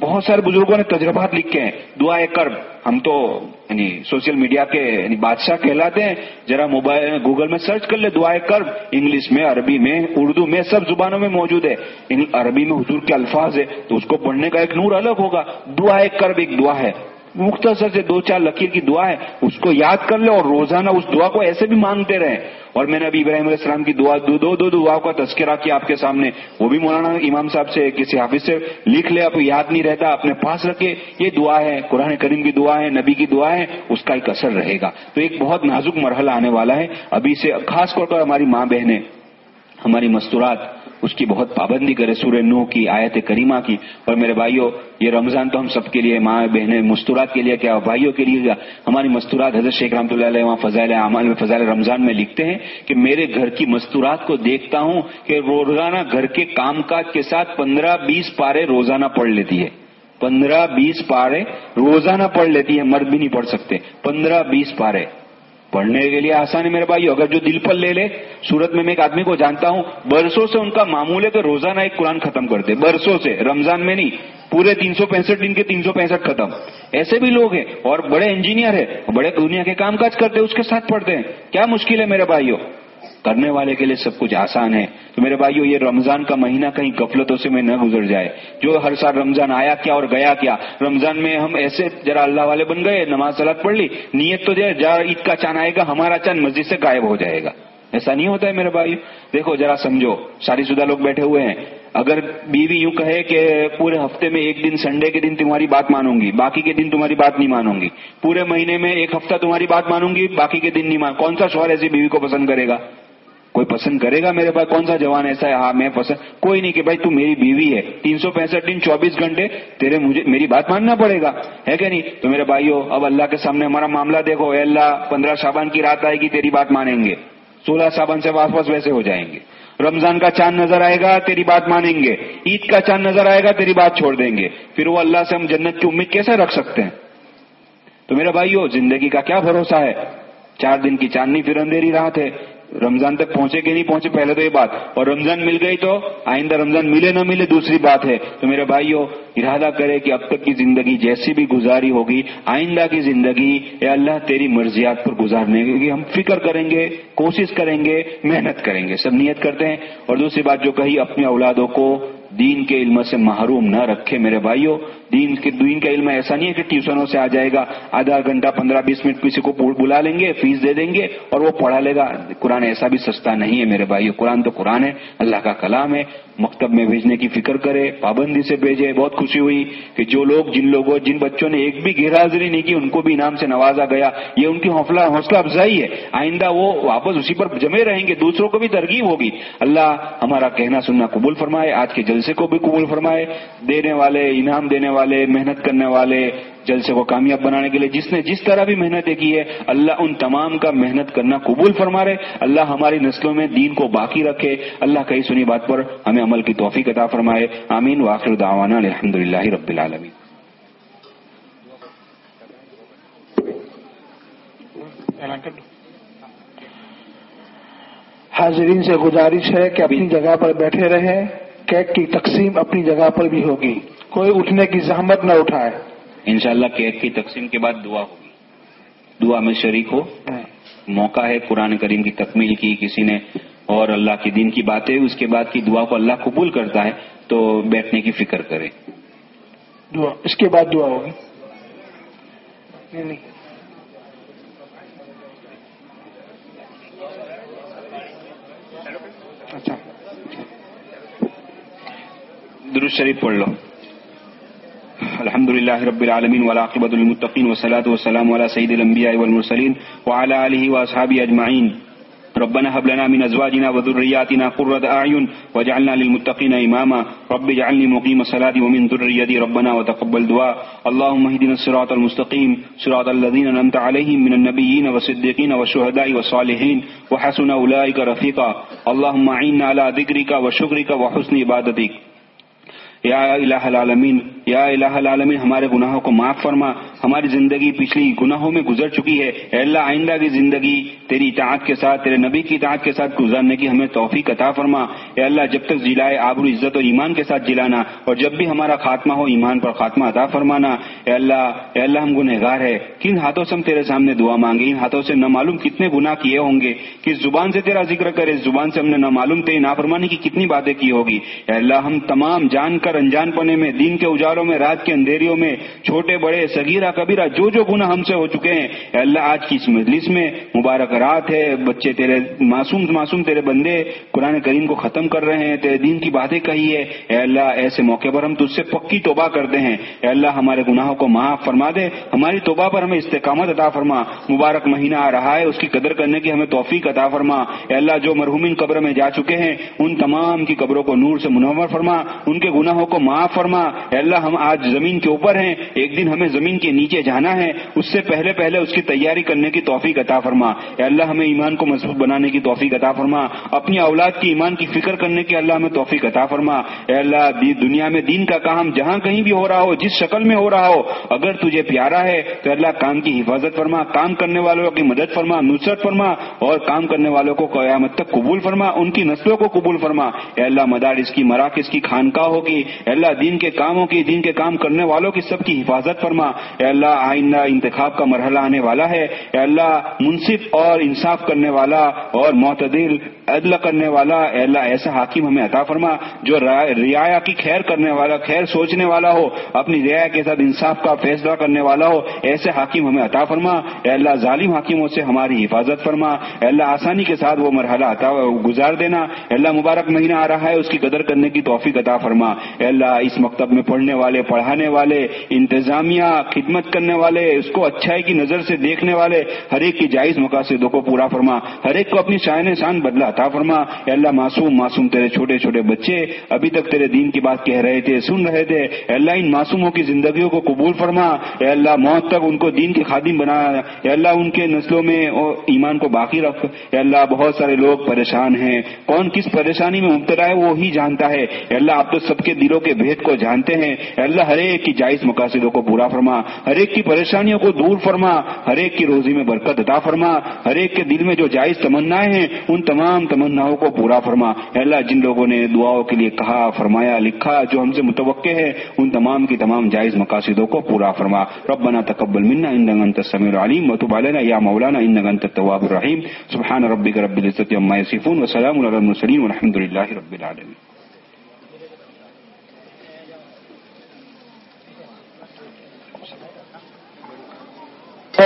بہت سارے بزرگوں نے تجربات لکھے ہیں، دعا کرب ہم تو یعنی سوشل میڈیا کے یعنی بادشاہ کہلاتے ہیں۔ ذرا موبائل گوگل میں سرچ کر لے دعائیں کرب انگلش میں، عربی میں، اردو میں، سب زبانوں میں موجود ہے۔ عربی میں حضور کے الفاظ ہے تو اس کو پڑھنے کا ایک نور الگ ہوگا۔ دعائیں کرب ایک دعا ہے۔ مختصر سے دو چار لکیر کی دعا ہے، اس کو یاد کر لے اور روزانہ اس دعا کو ایسے بھی مانگتے رہے۔ اور میں نے ابھی ابراہیم علیہ السلام کی دعا، دو دو دو دعا کا تذکرہ کیا آپ کے سامنے۔ وہ بھی مولانا امام صاحب سے، کسی حافظ سے لکھ لے، آپ کو یاد نہیں رہتا، اپنے پاس رکھے۔ یہ دعا ہے، قرآن کریم کی دعا ہے، نبی کی دعا ہے، اس کا ایک اثر رہے گا۔ تو ایک بہت نازک مرحلہ آنے والا ہے۔ ابھی سے خاص طور پر ہماری ماں بہنیں، ہماری مستورات اس کی بہت پابندی کرے سورہ نو کی، آیت کریمہ کی۔ اور میرے بھائیوں یہ رمضان تو ہم سب کے لیے، ماں، بہنیں، مستورات کے لیے کیا بھائیوں کے لیے ہماری مستورات حضرت شیخ رحمۃ اللہ علیہ وہاں فضائل اعمال میں، فضائل رمضان میں لکھتے ہیں کہ میرے گھر کی مستورات کو دیکھتا ہوں کہ روزانہ گھر کے کام کاج کے ساتھ پندرہ بیس پارے روزانہ پڑھ لیتی ہے۔ پندرہ بیس پارے روزانہ پڑھ لیتی ہے، مرد بھی نہیں پڑھ سکتے۔ پندرہ بیس پارے۔ پڑھنے کے لیے آسان ہے میرے بھائی اگر جو دل پر لے لے۔ سورت میں میں ایک آدمی کو جانتا ہوں، برسوں سے ان کا معمول ہے کہ روزانہ ایک قرآن ختم کرتے برسوں سے، رمضان میں نہیں، پورے تین سو پینسٹھ دن کے تین سو پینسٹھ ختم۔ ایسے بھی لوگ ہیں، اور بڑے انجینئر ہے بڑے دنیا کے کام کاج کرتے اس کے ساتھ پڑھتے ہیں۔ کیا مشکل ہے میرے بھائیوں کرنے والے کے لیے سب کچھ آسان ہے۔ تو میرے بھائیو، یہ رمضان کا مہینہ کہیں غفلتوں سے میں نہ گزر جائے۔ جو ہر سال رمضان آیا کیا اور گیا کیا، رمضان میں ہم ایسے ذرا اللہ والے بن گئے، نماز سلاد پڑھ لی، نیت تو جائے، جا عید کا چاند آئے گا، ہمارا چاند مسجد سے غائب ہو جائے گا۔ ایسا نہیں ہوتا ہے میرے بھائی دیکھو ذرا سمجھو، شادی شدہ لوگ بیٹھے ہوئے ہیں۔ اگر بیوی یوں کہے کہ پورے ہفتے میں ایک دن سنڈے کے دن تمہاری بات مانوں گی، باقی کے دن تمہاری بات نہیں مانوں گی۔ پورے مہینے میں ایک ہفتہ تمہاری بات مانوں گی، باقی کے دن نہیں مان۔ کون سا شوہر ایسی بیوی کو پسند کرے گا؟ کوئی پسند کرے گا میرے پاس؟ کون سا جوان ایسا ہے؟ ہاں میں پسند کوئی نہیں کہ بھائی تو میری بیوی ہے۔ تین سو پینسٹھ دن، چوبیس گھنٹے تیرے مجھے میری بات ماننا پڑے گا۔ ہے کہ نہیں؟ تو میرے بھائیو، اب اللہ کے سامنے ہمارا معاملہ دیکھو۔ اے اللہ، پندرہ شابان کی رات آئے گی، تیری بات مانیں گے۔ سولہ صابن سے واپس ویسے ہو جائیں گے۔ رمضان کا چاند نظر آئے گا، تیری بات مانیں گے۔ عید کا چاند نظر آئے گا، تیری بات چھوڑ دیں گے۔ پھر وہ اللہ سے ہم جنت کی امید کیسے رکھ سکتے ہیں؟ تو میرے بھائیو، زندگی کا کیا بھروسہ ہے؟ چار دن کی چاندنی پھر اندھیری رات ہے۔ رمضان تک پہنچے کہ نہیں پہنچے، پہلے تو یہ بات۔ اور رمضان مل گئی تو آئندہ رمضان ملے نہ ملے دوسری بات ہے۔ تو میرے بھائیوں ارادہ کرے کہ اب تک کی زندگی جیسی بھی گزاری ہوگی، آئندہ کی زندگی، اے اللہ تیری مرضیات پر گزارنے کی ہم فکر کریں گے، کوشش کریں گے، محنت کریں گے۔ سب نیت کرتے ہیں۔ اور دوسری بات جو کہی، اپنے اولادوں کو دین کے علم سے محروم نہ رکھے میرے بھائیوں دین کے دین کا علم ایسا نہیں ہے کہ ٹیوشنوں سے آ جائے گا، آدھا گھنٹہ، پندرہ بیس منٹ کسی کو بلا لیں گے، فیس دے دیں گے اور وہ پڑھا لے گا۔ قرآن ایسا بھی سستا نہیں ہے میرے بھائی قرآن تو قرآن ہے، اللہ کا کلام ہے۔ مکتب میں بھیجنے کی فکر کرے، پابندی سے بھیجے، بہت خوشی ہوئی کہ جو لوگ، جن لوگوں، جن بچوں نے ایک بھی گھیرا حاضری نہیں کی، ان کو بھی انعام سے نوازا گیا۔ یہ ان کی حوصلہ حوصلہ افزائی ہے۔ آئندہ وہ واپس اسی پر جمے رہیں گے، دوسروں کو بھی ترغیب ہوگی۔ اللہ ہمارا کہنا سننا قبول فرمائے، آج کے جلسے کو بھی قبول فرمائے۔ دینے والے، انعام دینے والے والے، محنت کرنے والے، جلسے کو کامیاب بنانے کے لیے جس نے جس طرح بھی محنت کی ہے، اللہ ان تمام کا محنت کرنا قبول فرما رہے، اللہ ہماری نسلوں میں دین کو باقی رکھے، اللہ کئی سنی بات پر ہمیں عمل کی توفیق عطا فرمائے، آمین واخر دعوانا الحمد للہ رب العالمین۔ حاضرین سے گزارش ہے کہ اپنی جگہ پر بیٹھے رہیں، کیک کی تقسیم اپنی جگہ پر بھی ہوگی۔ کوئی اٹھنے کی زحمت نہ اٹھائے۔ انشاءاللہ کیک کی تقسیم کے بعد دعا ہوگی۔ دعا میں شریک ہو۔ موقع ہے قرآن کریم کی تکمیل کی کسی نے اور اللہ کے دین کی باتیں اس کے بعد کی دعا کو اللہ قبول کرتا ہے تو بیٹھنے کی فکر کرے۔ دعا اس کے بعد دعا ہوگی۔ اچھا۔ درست شریف پڑھ لو۔ الحمد لله رب العالمين والعاقبة للمتقين والصلاة والسلام على سيد الأنبياء والمرسلين وعلى آله وأصحابه أجمعين. ربنا هب لنا من أزواجنا وذرياتنا قرة أعين واجعلنا للمتقين إماما. رب اجعلني مقيم الصلاة ومن ذريتي ربنا وتقبل دعاء. اللهم اهدنا الصراط المستقيم. صراط الذين أنعمت عليهم من النبيين والصديقين والشهداء والصالحين. وحسن أولئك رفيقا. اللهم أعنا على ذكرك وشكرك وحسن عبادتك. یا الہ العالمین، یا الہ العالمین، ہمارے گناہوں کو معاف فرما۔ ہماری زندگی پچھلی گناہوں میں گزر چکی ہے۔ اے اللہ، آئندہ کی زندگی تیری اطاعت کے ساتھ، تیرے نبی کی اطاعت کے ساتھ گزارنے کی ہمیں توفیق عطا فرما۔ اے اللہ، جب تک جلائے آبر عزت اور ایمان کے ساتھ جلانا اور جب بھی ہمارا خاتمہ ہو، ایمان پر خاتمہ عطا فرمانا۔ اے اللہ اے اللہ، ہم گنہگار ہے کن ہاتھوں سے ہم تیرے سامنے دعا مانگے ان ہاتھوں سے نہ معلوم کتنے گناہ کیے ہوں گے۔ کس زبان سے تیرا ذکر کرے؟ اس زبان سے ہم نے نہ معلوم تیری نافرمانی کی کتنی باتیں کی ہوگی؟ اے اللہ، ہم تمام جان کر انجان پنے میں، دین کے اجالوں میں، رات کے اندھیریوں میں، چھوٹے بڑے سگیرہ کبیرہ، جو جو گناہ ہم سے ہو چکے ہیں۔ اے اللہ، آج کی اس مجلس میں مبارک رات ہے۔ بچے تیرے معصوم معصوم تیرے بندے قرآن کریم کو ختم کر رہے ہیں، تیرے دین کی باتیں کہی ہے۔ اے اللہ، ایسے موقع پر ہم تجھ سے پکی توبہ کرتے ہیں۔ اے اللہ، ہمارے گناہوں کو معاف فرما دے۔ ہماری توبہ پر ہمیں استقامت عطا فرما۔ مبارک مہینہ آ رہا ہے، اس کی قدر کرنے کی ہمیں توفیق عطا فرما۔ اے اللہ، جو مرحومین قبر میں جا چکے ہیں، ان تمام کی قبروں کو نور سے منور فرما۔ ان کے گناہوں کو معاف فرما۔ اے اللہ اللہ ہم آج زمین کے اوپر ہیں۔ ایک دن ہمیں زمین کے نیچے جانا ہے۔ اس سے پہلے پہلے اس کی تیاری کرنے کی توفیق عطا فرما۔ اے اللہ، ہمیں ایمان کو مضبوط بنانے کی توفیق عطا فرما۔ اپنی اولاد کی ایمان کی فکر کرنے کی اللہ ہمیں توفیق عطا فرما۔ اے اللہ دنیا میں دین کا کام جہاں کہیں بھی ہو رہا ہو، جس شکل میں ہو رہا ہو، اگر تجھے پیارا ہے تو اللہ، کام کی حفاظت فرما۔ کام کرنے والوں کی مدد فرما، نصرت فرما۔ اور کام کرنے والوں کو قیامت تک قبول فرما، ان کی نسلوں کو قبول فرما۔ اے اللہ مدارس کی، مراکز کی، خانقاہوں کی اے اللہ، دین کے کاموں کی، دین کے کام کرنے والوں کی سب کی حفاظت فرما۔ اے اللہ، آئندہ انتخاب کا مرحلہ آنے والا ہے۔ اے اللہ، منصف اور انصاف کرنے والا اور معتدل عدل کرنے والا، اے اللہ، ایسا حاکم ہمیں عطا فرما جو رعایا کی خیر کرنے والا، خیر سوچنے والا ہو، اپنی رعایا کے ساتھ انصاف کا فیصلہ کرنے والا ہو، ایسے حاکم ہمیں عطا فرما۔ اے اللہ، ظالم حاکموں سے ہماری حفاظت فرما۔ اے اللہ، آسانی کے ساتھ وہ مرحلہ عطا، گزار دینا۔ اے اللہ، مبارک مہینہ آ رہا ہے، اس کی قدر کرنے کی توفیق عطا فرما۔ اے اللہ اس مکتب میں پڑھنے والے، پڑھانے والے، انتظامیہ، خدمت کرنے والے، اس کو اچھائی کی نظر سے دیکھنے والے، ہر ایک کی جائز مقاصدوں کو پورا فرما، ہر ایک کو اپنی شائن شان بدلا عطا فرما۔ اے اللہ معصوم معصوم تیرے چھوٹے چھوٹے بچے، ابھی تک تیرے دین کی بات کہہ رہے تھے، سن رہے تھے۔ اے اللہ ان معصوموں کی زندگیوں کو قبول فرما۔ اے اللہ موت تک ان کو دین کے خادم بنا۔ اے اللہ ان کے نسلوں میں ایمان کو باقی رکھ۔ اے اللہ بہت سارے لوگ پریشان ہیں۔ کون کس پریشانی میں مبتلا ہے وہی جانتا ہے۔ اے اللہ آپ تو سب کے دلوں کے بھید کو جانتے ہیں۔ اللہ، ہر ایک کی جائز مقاصدوں کو پورا فرما۔ ہر ایک کی پریشانیوں کو دور فرما۔ ہر ایک کی روزی میں برکت عطا فرما۔ ہر ایک کے دل میں جو جائز تمنا ہیں، ان تمام تمناؤں کو پورا فرما۔ اللہ، جن لوگوں نے دعاؤں کے لیے کہا، فرمایا، لکھا، جو ہم سے متوقع ہے ان تمام کی تمام جائز مقاصدوں کو پورا فرما۔ ربنا تقبل منا انك انت السميع العليم وتب علينا يا مولانا انك انت التواب الرحيم۔ سبحان ربك رب العزه عما يصفون وسلام على المرسلين والحمد لله رب العالمين۔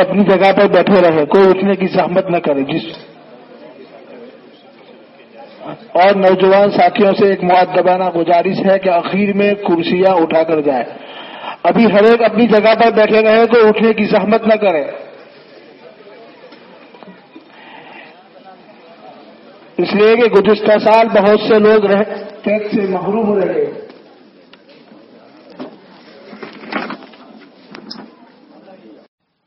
اپنی جگہ پر بیٹھے رہے، کوئی اٹھنے کی زحمت نہ کرے، جس اور نوجوان ساتھیوں سے ایک معدبانہ گزارش ہے کہ اخیر میں کرسیاں اٹھا کر جائے ابھی ہر ایک اپنی جگہ پر بیٹھے رہے، کوئی اٹھنے کی زحمت نہ کرے۔ اس لیے کہ گزشتہ سال بہت سے لوگ ٹیکس سے محروم رہے۔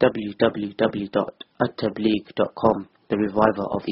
www.attableek.com The Reviver of